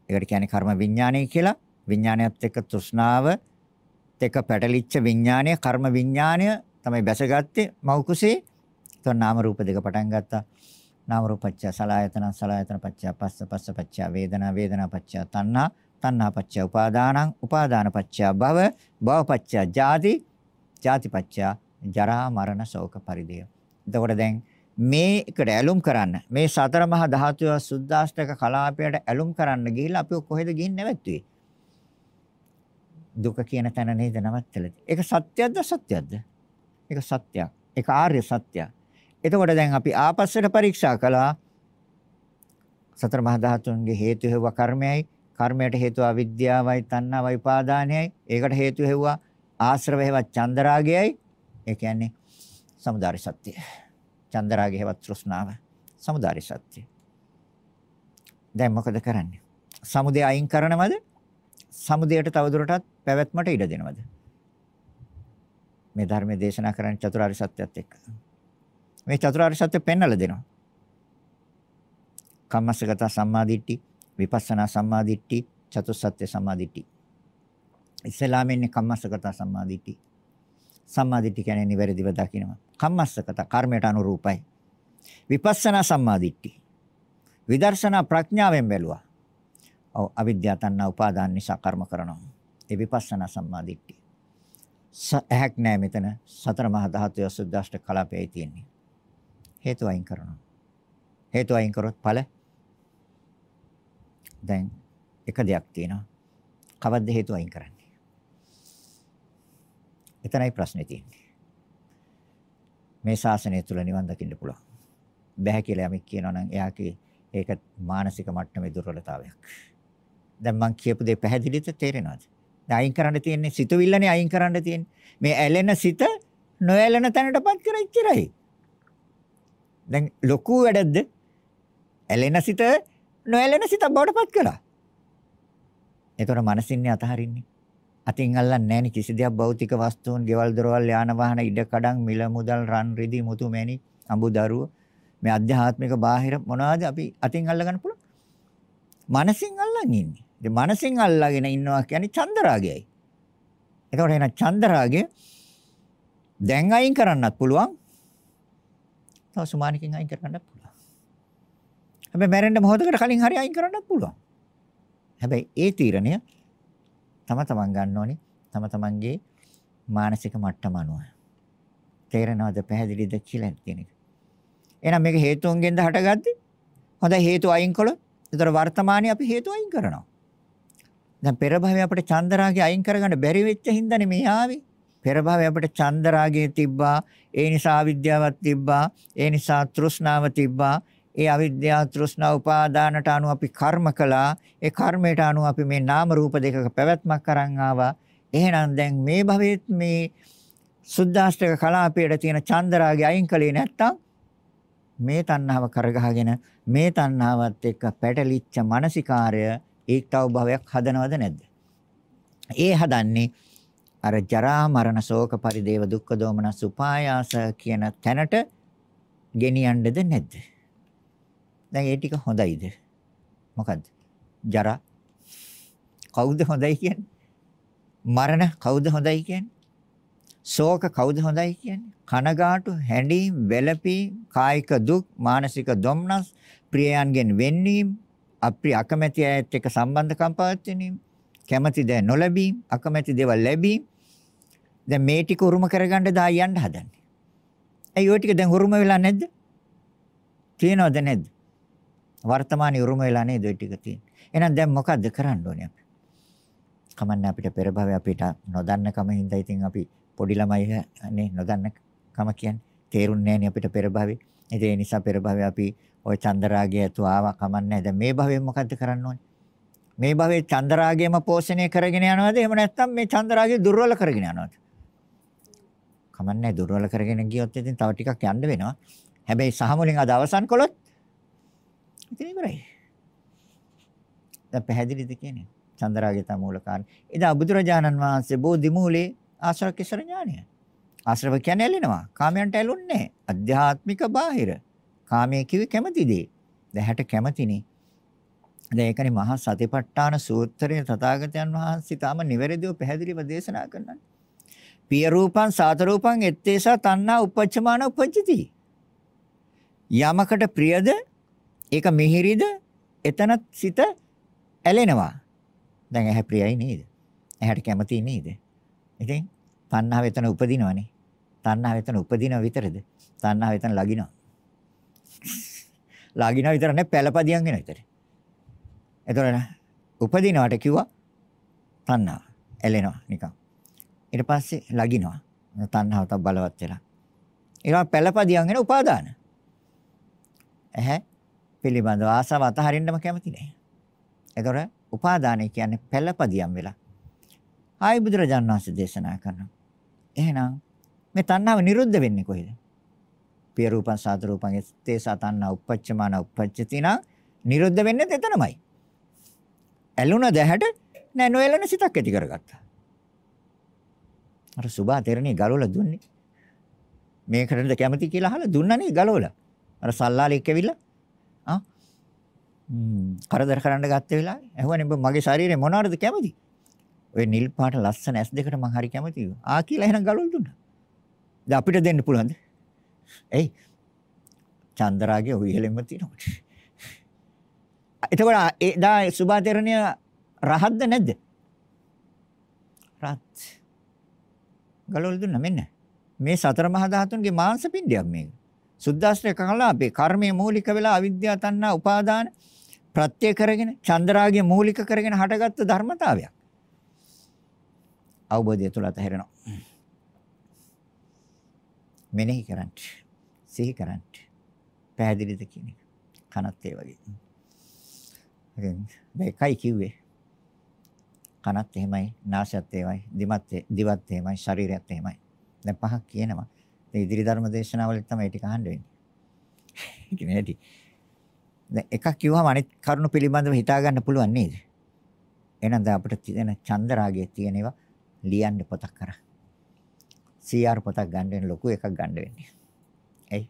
ඒකට කියන්නේ කර්ම විඥානය කියලා. විඥානයත් එක්ක තෘෂ්ණාව එක්ක පැටලිච්ච විඥානය කර්ම විඥානය තමයි බැසගත්තේ මව් කුසේ. එතකොට නාම රූප දෙක පටන් ගත්තා. නාම රූප පත්‍ය සලආයතන සලආයතන පත්‍ය පස්ස පස්ස පත්‍ය වේදනා වේදනා පත්‍ය තණ්හා තණ්හා පත්‍ය උපාදානං උපාදාන පත්‍ය භව භව පත්‍ය ජාති ජාති පත්‍ය ජරා මරණ ශෝක පරිදේය. එතකොට දැන් මේකට ඇලුම් කරන්න මේ සතර මහා ධාතුව සුද්දාෂ්ටක කලාපයට ඇලුම් කරන්න ගිහිල්ලා අපි කොහෙද ගිහින් නැවැත්තුවේ? දුක කියන තැන නේද නවත්තලා. ඒක සත්‍යයක්ද සත්‍යයක්ද? ඒක සත්‍යයක්. ඒක ආර්ය සත්‍යයක්. එතකොට දැන් අපි ආපස්සට පරීක්ෂා කළා. සතර මහා ධාතුන්ගේ හේතු හේව කර්මයයි. කර්මයට හේතුව අවිද්‍යාවයි තණ්හාවයි උපාදානයයි. ඒකට හේතු හේවුවා ආශ්‍රව හේව චන්දරාගයයි. ඒ කියන්නේ සමුදාය සත්‍යය චන්දරාගය හේව තෘෂ්ණාව. සමුදාය සත්‍යය දැන් මොකද කරන්නේ? සමුදය අයින් කරනවද? සමුදයට තවදුරටත් පැවැත්මට ඉඩ දෙනවද? මේ ධර්මයේ දේශනා කරන්නේ චතුරාර්ය සත්‍යයත් එක්ක. මේ චතුරාර්ය සත්‍ය පෙන්වලා දෙනවා. කම්මස්සගත සම්මාදිට්ඨි, විපස්සනා සම්මාදිට්ඨි, චතුස්සත්‍ය සම්මාදිට්ඨි. ඉස්ලාමයේ ඉන්නේ කම්මස්සගත සම්මාදිට්ඨි. සම්මාදිට්ඨි කියන්නේ නිවැරදිව දකිනවා. කම්මස්සගත කර්මයට අනුරූපයි. විපස්සනා සම්මාදිට්ඨි. විදර්ශනා ප්‍රඥාවෙන් බැලුවා. ඔව් අවිද්‍යාව තණ්හා උපාදාන නිසා කර්ම කරනවා. ඒ විපස්සනා සම්මාදිට්ඨිය. ඇහැක් නෑ මෙතන සතර මහා ධාතු සුද්දාෂ්ට කලාපයයි තියෙන්නේ. හේතු අයින් කරනවා. හේතු අයින් කරොත් ඵල දැන් එක දෙයක් තියෙනවා. කවද්ද හේතු අයින් කරන්නේ? එතනයි ප්‍රශ්නේ තියෙන්නේ. මේ ශාසනය තුල නිවන් දකින්න පුළුවන්. බැහැ කියලා යමෙක් කියනවා නම් එයාගේ ඒක මානසික මට්ටමේ දුර්වලතාවයක්. දැන් මම කියපු දේ පැහැදිලිද තේරෙනවද? දැන් අයින් කරන්න තියෙන්නේ සිතුවිල්ලනේ අයින් කරන්න තියෙන්නේ. මේ ඇලෙන සිත නොඇලෙන තැනටපත් කර ඉච්චරයි. දැන් ලොකු වැඩක්ද? ඇලෙන සිත නොඇලෙන සිත බවටපත් කළා. ඒතර මනසින්නේ අතහරින්නේ. අතින් අල්ලන්නේ නැහෙනි කිසි දෙයක් භෞතික වස්තුන්, ගෙවල් දොරවල්, යාන වාහන, ඉඩ කඩන්, මිල මුදල්, රන් රිදි, මුතු මැණි, අඹ දරුව මේ අධ්‍යාත්මික බාහිර මොනවද අපි අතින් අල්ලගන්න පුළුවන්? මනසින් අල්ලන් ඉන්නේ. ඉතින් මනසින් අල්ලාගෙන ඉන්නවා කියන්නේ චන්දරාගයයි. එතකොට එන චන්දරාගය දැන් අයින් කරන්නත් පුළුවන්. තව සුමානකින් අයින් කරන්නත් පුළුවන්. හැබැයි මැරෙන්න මොහොතකට කලින් හරි අයින් කරන්නත් පුළුවන්. හැබැයි ඒ තීරණය තම තමන් ගන්න ඕනේ. තම තමන්ගේ මානසික මට්ටම අනුව. තේරෙනවද පැහැදිලිද කියලා කියන එක. එහෙනම් මේක හේතුන්ගෙන්ද හටගත්තේ? හොඳයි හේතු අයින් කළොත් ඒතර වර්තමානයේ අපි හේතු අයින් කරනවා. දැන් පෙර භවයේ අපිට චන්දරාගය අයින් කරගන්න බැරි වෙච්ච හින්දානේ මේ ආවේ. පෙර භවයේ අපිට චන්දරාගය තිබ්බා. ඒ නිසා අවිද්‍යාවක් තිබ්බා. ඒ නිසා තෘෂ්ණාව තිබ්බා. ඒ අවිද්‍යාව තෘෂ්ණා උපාදානට අනුව අපි කර්ම කළා. ඒ කර්මයට අනුව අපි මේ නාම රූප දෙකක පැවැත්මක් කරන් ආවා. එහෙනම් දැන් මේ භවෙත් මේ සුද්දාෂ්ටක කලාපයේ තියෙන චන්දරාගය අයින් කළේ නැත්තම් මේ තණ්හාව කරගහගෙන මේ තණ්හාවත් එක්ක පැටලිච්ච මානසිකාර්ය ඒක්තව භවයක් හදනවද නැද්ද? ඒ හදන්නේ අර ජරා මරණ ශෝක පරිදේව දුක්ඛ දෝමනස් උපායාස කියන තැනට ගෙනියන්නද නැද්ද? දැන් ඒ ටික හොඳයිද? මොකද්ද? ජරා කවුද හොඳයි කියන්නේ? මරණ කවුද හොඳයි කියන්නේ? ශෝක කවුද හොඳයි කියන්නේ? කනගාටු, හැඬීම්, වැළපීම්, කායික දුක්, මානසික දුම්නස්, ප්‍රියයන්ගෙන් වෙන්වීම, අප්‍රිය අකමැති අයත් එක්ක සම්බන්ධකම් පවත්වීම, කැමැති දේ නොලැබීම, අකමැති දේවල් ලැබීම. දැන් මේ ටික උරුම කරගන්න දා යන්න හදන්නේ. ඇයි ওই ටික දැන් උරුම වෙලා නැද්ද? තියෙනවද නැද්ද? වර්තමානයේ උරුම වෙලා නේද ওই ටික තියෙන්නේ. එහෙනම් දැන් මොකද්ද කරන්න ඕනේ අපි? කමන්නේ අපිට පෙර භවයේ අපිට නොදන්න කම හින්දා ඉතින් අපි පොඩි ළමයි නේ නොදන්න කම කියන්නේ තේරුන්නේ නැහැ අපිට පෙර භවයේ. ඒ නිසා පෙර භවයේ අපි ওই චන්දරාගය ඇතු ආවා කමන්නේ. දැන් මේ භවයෙන් මොකද්ද කරන්න ඕනේ? මේ භවයේ චන්දරාගයම පෝෂණය කරගෙන යනවද? එහෙම නැත්නම් මේ චන්දරාගය දුර්වල කරගෙන යනවද? කමන්නේ දුර්වල කරගෙන ගියොත් ඉතින් තව ටිකක් යන්න වෙනවා. හැබැයි සහ මුලින් අද අවසන් කළොත් ඉතින් ඉවරයි. දැන් පැහැදිලිද කියන්නේ? චන්දරාගය තමයි මූල කාරණේ. එදා බුදුරජාණන් වහන්සේ බෝධි මූලේ ආශ්‍රව කිසර ඥානය. ආශ්‍රව කියන්නේ ඇලෙනවා. කාමයන්ට ඇලුන්නේ අධ්‍යාත්මික බාහිර. කාමයේ කිව්වේ කැමැති දේ. දැහැට කැමැතිනේ. දැන් ඒකනේ මහා සතිපට්ඨාන සූත්‍රයේ තථාගතයන් වහන්සේ තාම නිවැරදිව පැහැදිලිව දේශනා කරනවා. පිය රූපං සාත රූපං එත්තේසා තණ්හා උපච්චමාන උපජ්ජති. යමකට ප්‍රියද ඒක මිහිරිද එතනත් සිත ඇලෙනවා. දැන් ඇහැ ප්‍රියයි නේද? ඇහැට කැමති නේද? ඉතින් තණ්හාව එතන උපදිනවනේ. තණ්හාව එතන උපදිනව විතරද? තණ්හාව එතන ලගිනවා. ලගිනවා විතර නේ පළපදියම් වෙන විතර. එතකොට උපදිනවට කිව්වා තණ්හාව ඇලෙනවා නිකන්. ඊට පස්සේ ලගිනවා. තණ්හාව තව බලවත් වෙලා. ඊළඟ පළපදියම් වෙන උපාදාන. ඇහැ පිළිබඳව ආසාව අතහරින්නම කැමති නැහැ. එතකොට උපාදානය කියන්නේ පළපදියම් වෙලා. ආයි බුදුරජාන් වහන්සේ දේශනා කරනවා. එහෙනම් මේ තණ්හාව නිරුද්ධ වෙන්නේ කොහෙද? පිය රූපං සාත රූපං තේ සතන්නා උපච්චමාන උපච්චතින නිරුද්ධ වෙන්නේ එතනමයි. ඇලුන දැහැට නෑ නොඇලෙන සිතක් ඇති කරගත්තා. අර සුභා තෙරණිය ගලවලා දුන්නේ. මේකටද කැමති කියලා අහලා දුන්නනේ ගලවලා. අර සල්ලාලෙක් ඇවිල්ලා ආ කරදර කරන්න ගත්ත වෙලාවේ ඇහුවනේ මගේ ශරීරේ මොනවටද කැමති? ඔය නිල් පාට ලස්සන ඇස් දෙකට මං හරි කැමතියි. ආ කියලා එහෙනම් ගලවලා දුන්නා. දැන් අපිට දෙන්න පුළුවන්ද? එයි. චන්දරාගේ ඔය ඉහෙලෙම තියෙනවා. එතකොට එදා සුභාතරණිය රහත්ද නැද්ද? රහත්. ගලවලා දුන්නා මෙන්න. මේ සතර මහා ධාතුන්ගේ මාංශ පිණ්ඩයක් මේක. සුද්දාස්ත්‍රය කළා අපේ කර්මයේ මූලික වෙලා අවිද්‍යාව තණ්හා උපාදාන ප්‍රත්‍ය කරගෙන චන්ද්‍රාගය මූලික කරගෙන හටගත්තු ධර්මතාවයක්. අවබෝධය තුල අතහැරෙනවා. මෙනෙහි කරන්න. සිහි කරන්න. පැහැදිලිද කියන එක. කනත් ඒ වගේ. ඉතින් මේකයි කිව්වේ. කනත් එහෙමයි, නාසයත් එහෙමයි, දිමත් දිවත් එහෙමයි, ශරීරයත් එහෙමයි. දැන් පහක් කියනවා. මේ ඉදිරි ධර්ම දේශනාවලින් තමයි ටික අහන්න වෙන්නේ. ඉතින් ඇටි. දැන් එකක් කිව්වම අනිත් කරුණු පිළිබඳව හිතා ගන්න පුළුවන් නේද? එහෙනම් දැන් අපිට තියෙන චන්දරාගයේ තියෙන ඒවා ලියන්න පොතක් කරා. CR පොතක් ගන්න වෙන ලොකු එකක් ගන්න වෙන්නේ. එයි.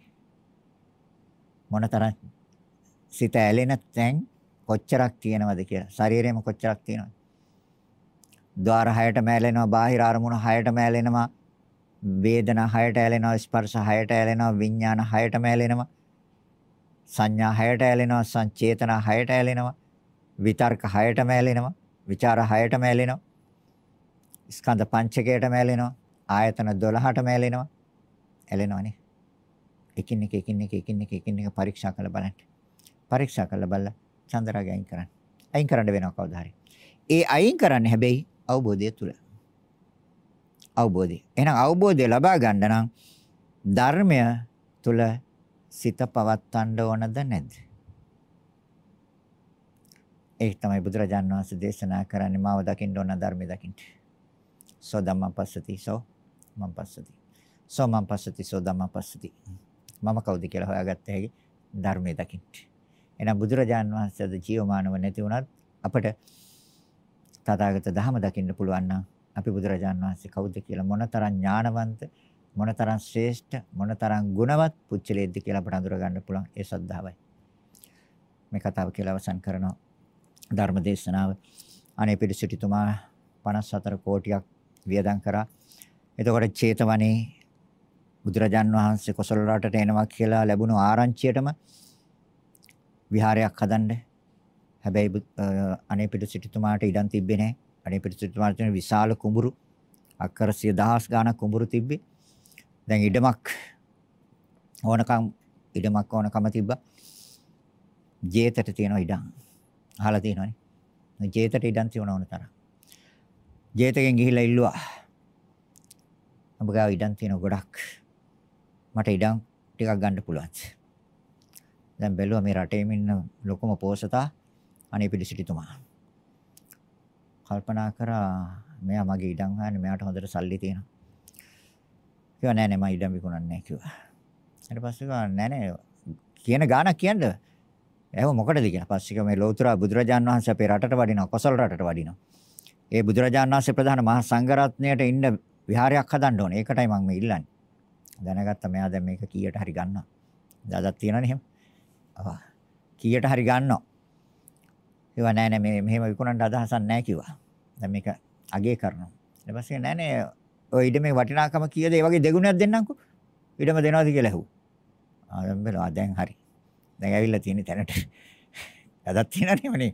මොනතරම් සිත ඇලෙන තැන් කොච්චරක් තියෙනවද කියලා. ශරීරෙම කොච්චරක් තියෙනවද? ద్వාර හයට මෑලෙනවා, බාහිර අරමුණු හයට මෑලෙනවා, වේදනා හයට ඇලෙනවා, ස්පර්ශ හයට ඇලෙනවා, විඥාන හයට මෑලෙනවා. සංඥා හයට ඇලෙනවා, සංචේතන හයට ඇලෙනවා, විතර්ක හයට මෑලෙනවා, විචාර හයට මෑලෙනවා. ස්කන්ධ පංචකයට මැලෙනවා. ආයතන 12ට මැලෙනවා. ඇලෙනවනේ. එකින් එක එකින් එක එකින් එක එකින් එක පරීක්ෂා කරලා බලන්න. පරීක්ෂා කරලා බලලා චන්දරාගය අයින් කරන්න. අයින් කරන්න වෙනවා කවදා හරි. ඒ අයින් කරන්නේ හැබැයි අවබෝධය තුල. අවබෝධය. එහෙනම් අවබෝධය ලබා ගන්න නම් ධර්මය තුල සිත පවත්තන්න ඕනද නැද්ද? ඒක තමයි බුදුරජාන් වහන්සේ දේශනා කරන්නේ මාව දකින්න ඕන ධර්මය දකින්න. සෝ ධම්මං පස්සති සෝ මං පස්සති. සෝ මං පස්සති සෝ ධම්මං පස්සති. මම කවුද කියලා හොයාගත්ත හැකි ධර්මය දකින්න. එහෙනම් බුදුරජාන් වහන්සේද ජීවමානව නැති වුණත් අපට තථාගත ධහම දකින්න පුළුවන් නම් අපි බුදුරජාන් වහන්සේ කවුද කියලා මොනතරම් ඥානවන්ත මොනතරම් ශ්‍රේෂ්ඨ මොනතරම් ගුණවත් පුච්චලෙද්ද කියලා අපට අඳුර ගන්න පුළුවන් ඒ ශ්‍රද්ධාවයි. මේ කතාව කියලා අවසන් කරනවා ධර්ම දේශනාව. අනේ පිළිසිටිතුමා 54 කෝටියක් වියදම් කරා. එතකොට චේතවනේ බුදුරජාන් වහන්සේ කොසල් රටට එනවා කියලා ලැබුණු ආරංචියටම විහාරයක් හදන්න. හැබැයි අනේ පිළිසිටිතුමාට ඉඩම් තිබ්බේ නැහැ. අනේ පිළිසිටිතුමාට තියෙන විශාල කුඹුරු අක්කර 10000 ගාණක් කුඹුරු තිබ්බේ. දැන් ඉඩමක් ඕනකම් ඉඩමක් ඕනකම තිබ්බා. ජේතට තියෙන ඉඩම්. අහලා තියෙනවනේ. ජේතට ඉඩම් තියන ඕන තරම්. ජේතගෙන් ගිහිල්ලා ඉල්ලුවා. ඔබ ගාව ඉඩම් තියෙන ගොඩක්. මට ඉඩම් ටිකක් ගන්න පුළුවන්. දැන් බැලුවා මේ රටේ ඉන්න ලොකුම පෝසතා අනේ පිළිසිටිතුමා. කල්පනා කරා මෙයා මගේ ඉඩම් හොයන්නේ මෙයාට හොඳට සල්ලි තියෙනවා. කිව්වා නෑ නෑ මම ඉඩම් විකුණන්නේ නෑ කිව්වා. ඊට පස්සේ කිව්වා නෑ නෑ කියන ගාණක් කියන්න. එහෙම මොකටද කියන පස්සේ මේ ලෝතුරා බුදුරජාන් වහන්සේ අපේ රටට වඩිනවා කොසල් රටට වඩිනවා. ඒ බුදුරජාන් වහන්සේ ප්‍රධාන මහා සංඝරත්නයට ඉන්න විහාරයක් හදන්න ඕනේ. ඒකටයි මම මේ ඉල්ලන්නේ. දැනගත්තා මෙයා දැන් මේක කීයට හරි ගන්නවා. දාදක් තියනනේ එහෙම. ආ කීයට හරි ගන්නවා. ඒවා නෑ නෑ මේ මෙහෙම විකුණන්න අදහසක් නෑ කිව්වා. දැන් මේක අගේ කරනවා. ඊට පස්සේ නෑ නෑ ඔය ඉඩමේ වටිනාකම කීයද? ඒ වගේ දෙගුණයක් දෙන්නම්කෝ. ඉඩම දෙනවද කියලා ඇහුවා. ආ දැන් බලවා දැන් හරි. දැන් ඇවිල්ලා තියෙන තැනට. අදත් තියෙනනේ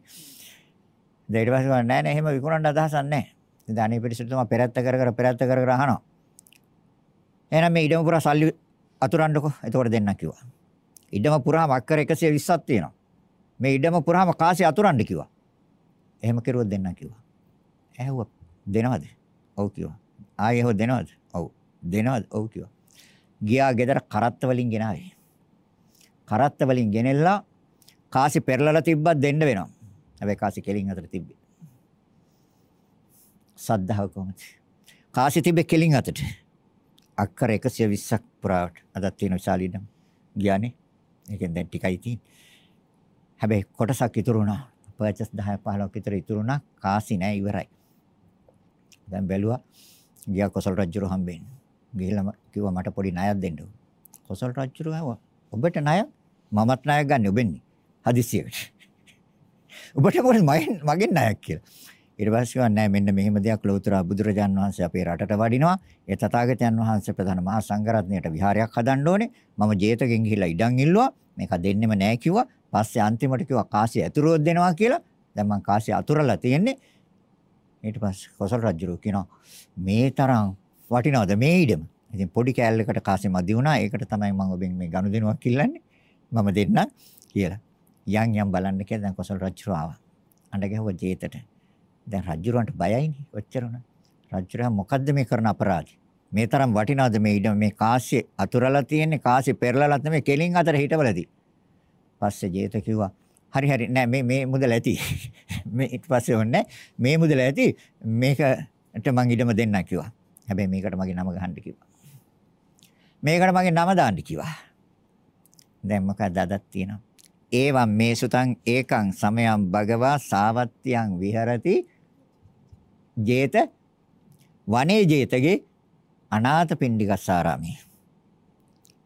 මනේ. දැන් ඊට පස්සේ නෑ නෑ එහෙම විකුණන්න අදහසක් නෑ. ඉතින් අනේ පිටිසුතුමා පෙරත්ත කර කර පෙරත්ත කර කර අහනවා. එහෙනම් මේ ඉඩම පුරා සල්ලි අතුරන්නකෝ. එතකොට දෙන්න කිව්වා. ඉඩම පුරාම අක්කර 120ක් තියෙනවා. මේ ඉඩම පුරාම කාසිය අතුරන්න කිව්වා. එහෙම කෙරුවොත් දෙන්න කිව්වා. ඇහුවා දෙනවද? ඔව් කිව්වා. ආයෙ හො දෙනවද? ඔව්. දෙනවද? ඔව් කිව්වා. ගියා ගෙදර කරත්ත වලින් ගෙනාවේ. කරත්ත වලින් ගෙනෙල්ලා කාසි පෙරලලා තිබ්බත් දෙන්න වෙනවා. හැබැයි කාසි කෙලින් අතට තිබ්බේ. සද්ධාව කොහොමද? කාසි තිබ්බේ කෙලින් අතට. අක්කර 120ක් පුරාවට අදත් තියෙන විශාල ඉඩම් ගියානේ. ඒකෙන් දැන් ටිකයි තියෙන්නේ. හැබැයි කොටසක් ඉතුරු වුණා. පර්චස් 10 15ක් විතර ඉතුරු වුණා. කාසි නෑ ඉවරයි. දැන් බැලුවා ගියා කොසල් රජුරු හම්බෙන්න. ගිහිල්ලා කිව්වා මට පොඩි ණයක් දෙන්න. කොසල් රජුරු ආවා. ඔබට ණයක්? මමත් ණයක් ගන්න ඔබෙන්නේ. හදිසියකට. ඔබට මොකද මගෙන් ණයක් කියලා. ඊට පස්සේ කිව්වා නෑ මෙන්න මෙහෙම දෙයක් ලෞතර බුදුරජාන් වහන්සේ අපේ රටට වඩිනවා. ඒ තථාගතයන් වහන්සේ ප්‍රධාන මහා සංඝරත්නයට විහාරයක් හදන්න ඕනේ. මම ජේතගෙන් ගිහිල්ලා ඉඩම් ඉල්ලුවා. මේක දෙන්නෙම නෑ කිව්වා. පස්සේ අන්තිමට කිව්වා කාසිය ඇතුරුවක් දෙනවා කියලා. දැන් මං කාසිය අතුරලා තියෙන්නේ. ඊට පස්සේ කොසල් රජුරු කියනවා මේ තරම් වටිනවද මේ ඉඩම? ඉතින් පොඩි කෑල්ලකට කාසෙ මදි වුණා. ඒකට තමයි මම ඔබෙන් මේ ගනුදෙනුවක් ඉල්ලන්නේ. මම දෙන්නම් කියලා. යන් යම් බලන්න කියලා දැන් කොසල් රජුරු ආවා. අඬ ගැහුවා ජේතට. දැන් රජුරන්ට බයයිනේ ඔච්චර උනා. රජුරා මොකද්ද මේ කරන අපරාධය? මේ තරම් වටිනවද මේ ඉඩම මේ කාසිය අතුරලා තියෙන්නේ කාසිය පෙරලලත් නෙමෙයි කෙලින් අතර හිටවලදී. පස්සේ ජේත කිව්වා හරි හරි නෑ මේ මේ මුදල ඇති. මේ ඊට පස්සේ ඕනේ මේ මුදල ඇති. මේකට මං ඉඩම දෙන්නම් කිව්වා. හැබැයි මේකට මගේ නම ගහන්න කිව්වා. මේකට මගේ නම දාන්න කිව්වා. දැන් මොකක්ද අදක් තියෙනවා. ඒවම් මේ සුතං ඒකං සමයං භගවා සාවත්‍යං විහෙරති ජේත වනේ ජේතගේ අනාථ පිණ්ඩිකස්සාරාමේ.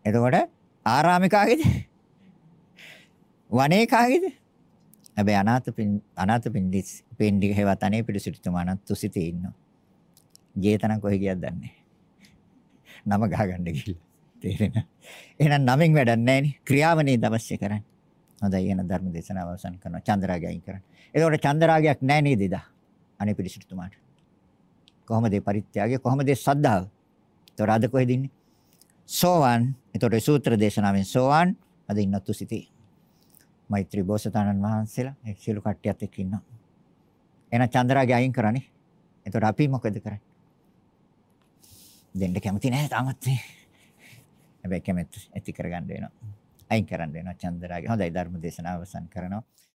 එතකොට ආරාමිකාගේද? වනේ කාගේද? හැබැයි අනාථ අනාථ පින්ඩි පින්ඩි හේවත් අනේ පිළිසිටුමානත් තුසිතේ ඉන්නවා. ජේතන කොහෙ ගියද දන්නේ නම ගහගන්න ගිහිල්ලා. තේරෙන. එහෙනම් නමින් වැඩක් නැහැනේ. ක්‍රියාවනේ අවශ්‍ය කරන්නේ. හොඳයි එන ධර්ම දේශනාව අවසන් කරනවා. චන්ද්‍රාගය අයින් කරන්න. එතකොට චන්ද්‍රාගයක් නැහැ නේද ඉදා? අනේ පිළිසිටුමාට. කොහොමද මේ පරිත්‍යාගය? කොහොමද මේ සද්ධාව? ඒතර අද කොහෙද ඉන්නේ? සෝවන්. ඒතකොට සූත්‍ර දේශනාවෙන් සෝවන් අද ඉන්නතු සිටි. මෛත්‍රී බෝසතාණන් වහන්සේලා ඒ සියලු කට්ටියත් එක්ක ඉන්නවා. එහෙනම් චන්ද්‍රාගේ අයින් කරන්නේ. එතකොට අපි මොකද කරන්නේ? දෙන්න කැමති නැහැ තාමත්. හැබැයි කැමැත්ත ඇති කරගන්න වෙනවා. අයින් කරන්න වෙනවා චන්ද්‍රාගේ. හොඳයි ධර්ම දේශනාව අවසන් කරනවා.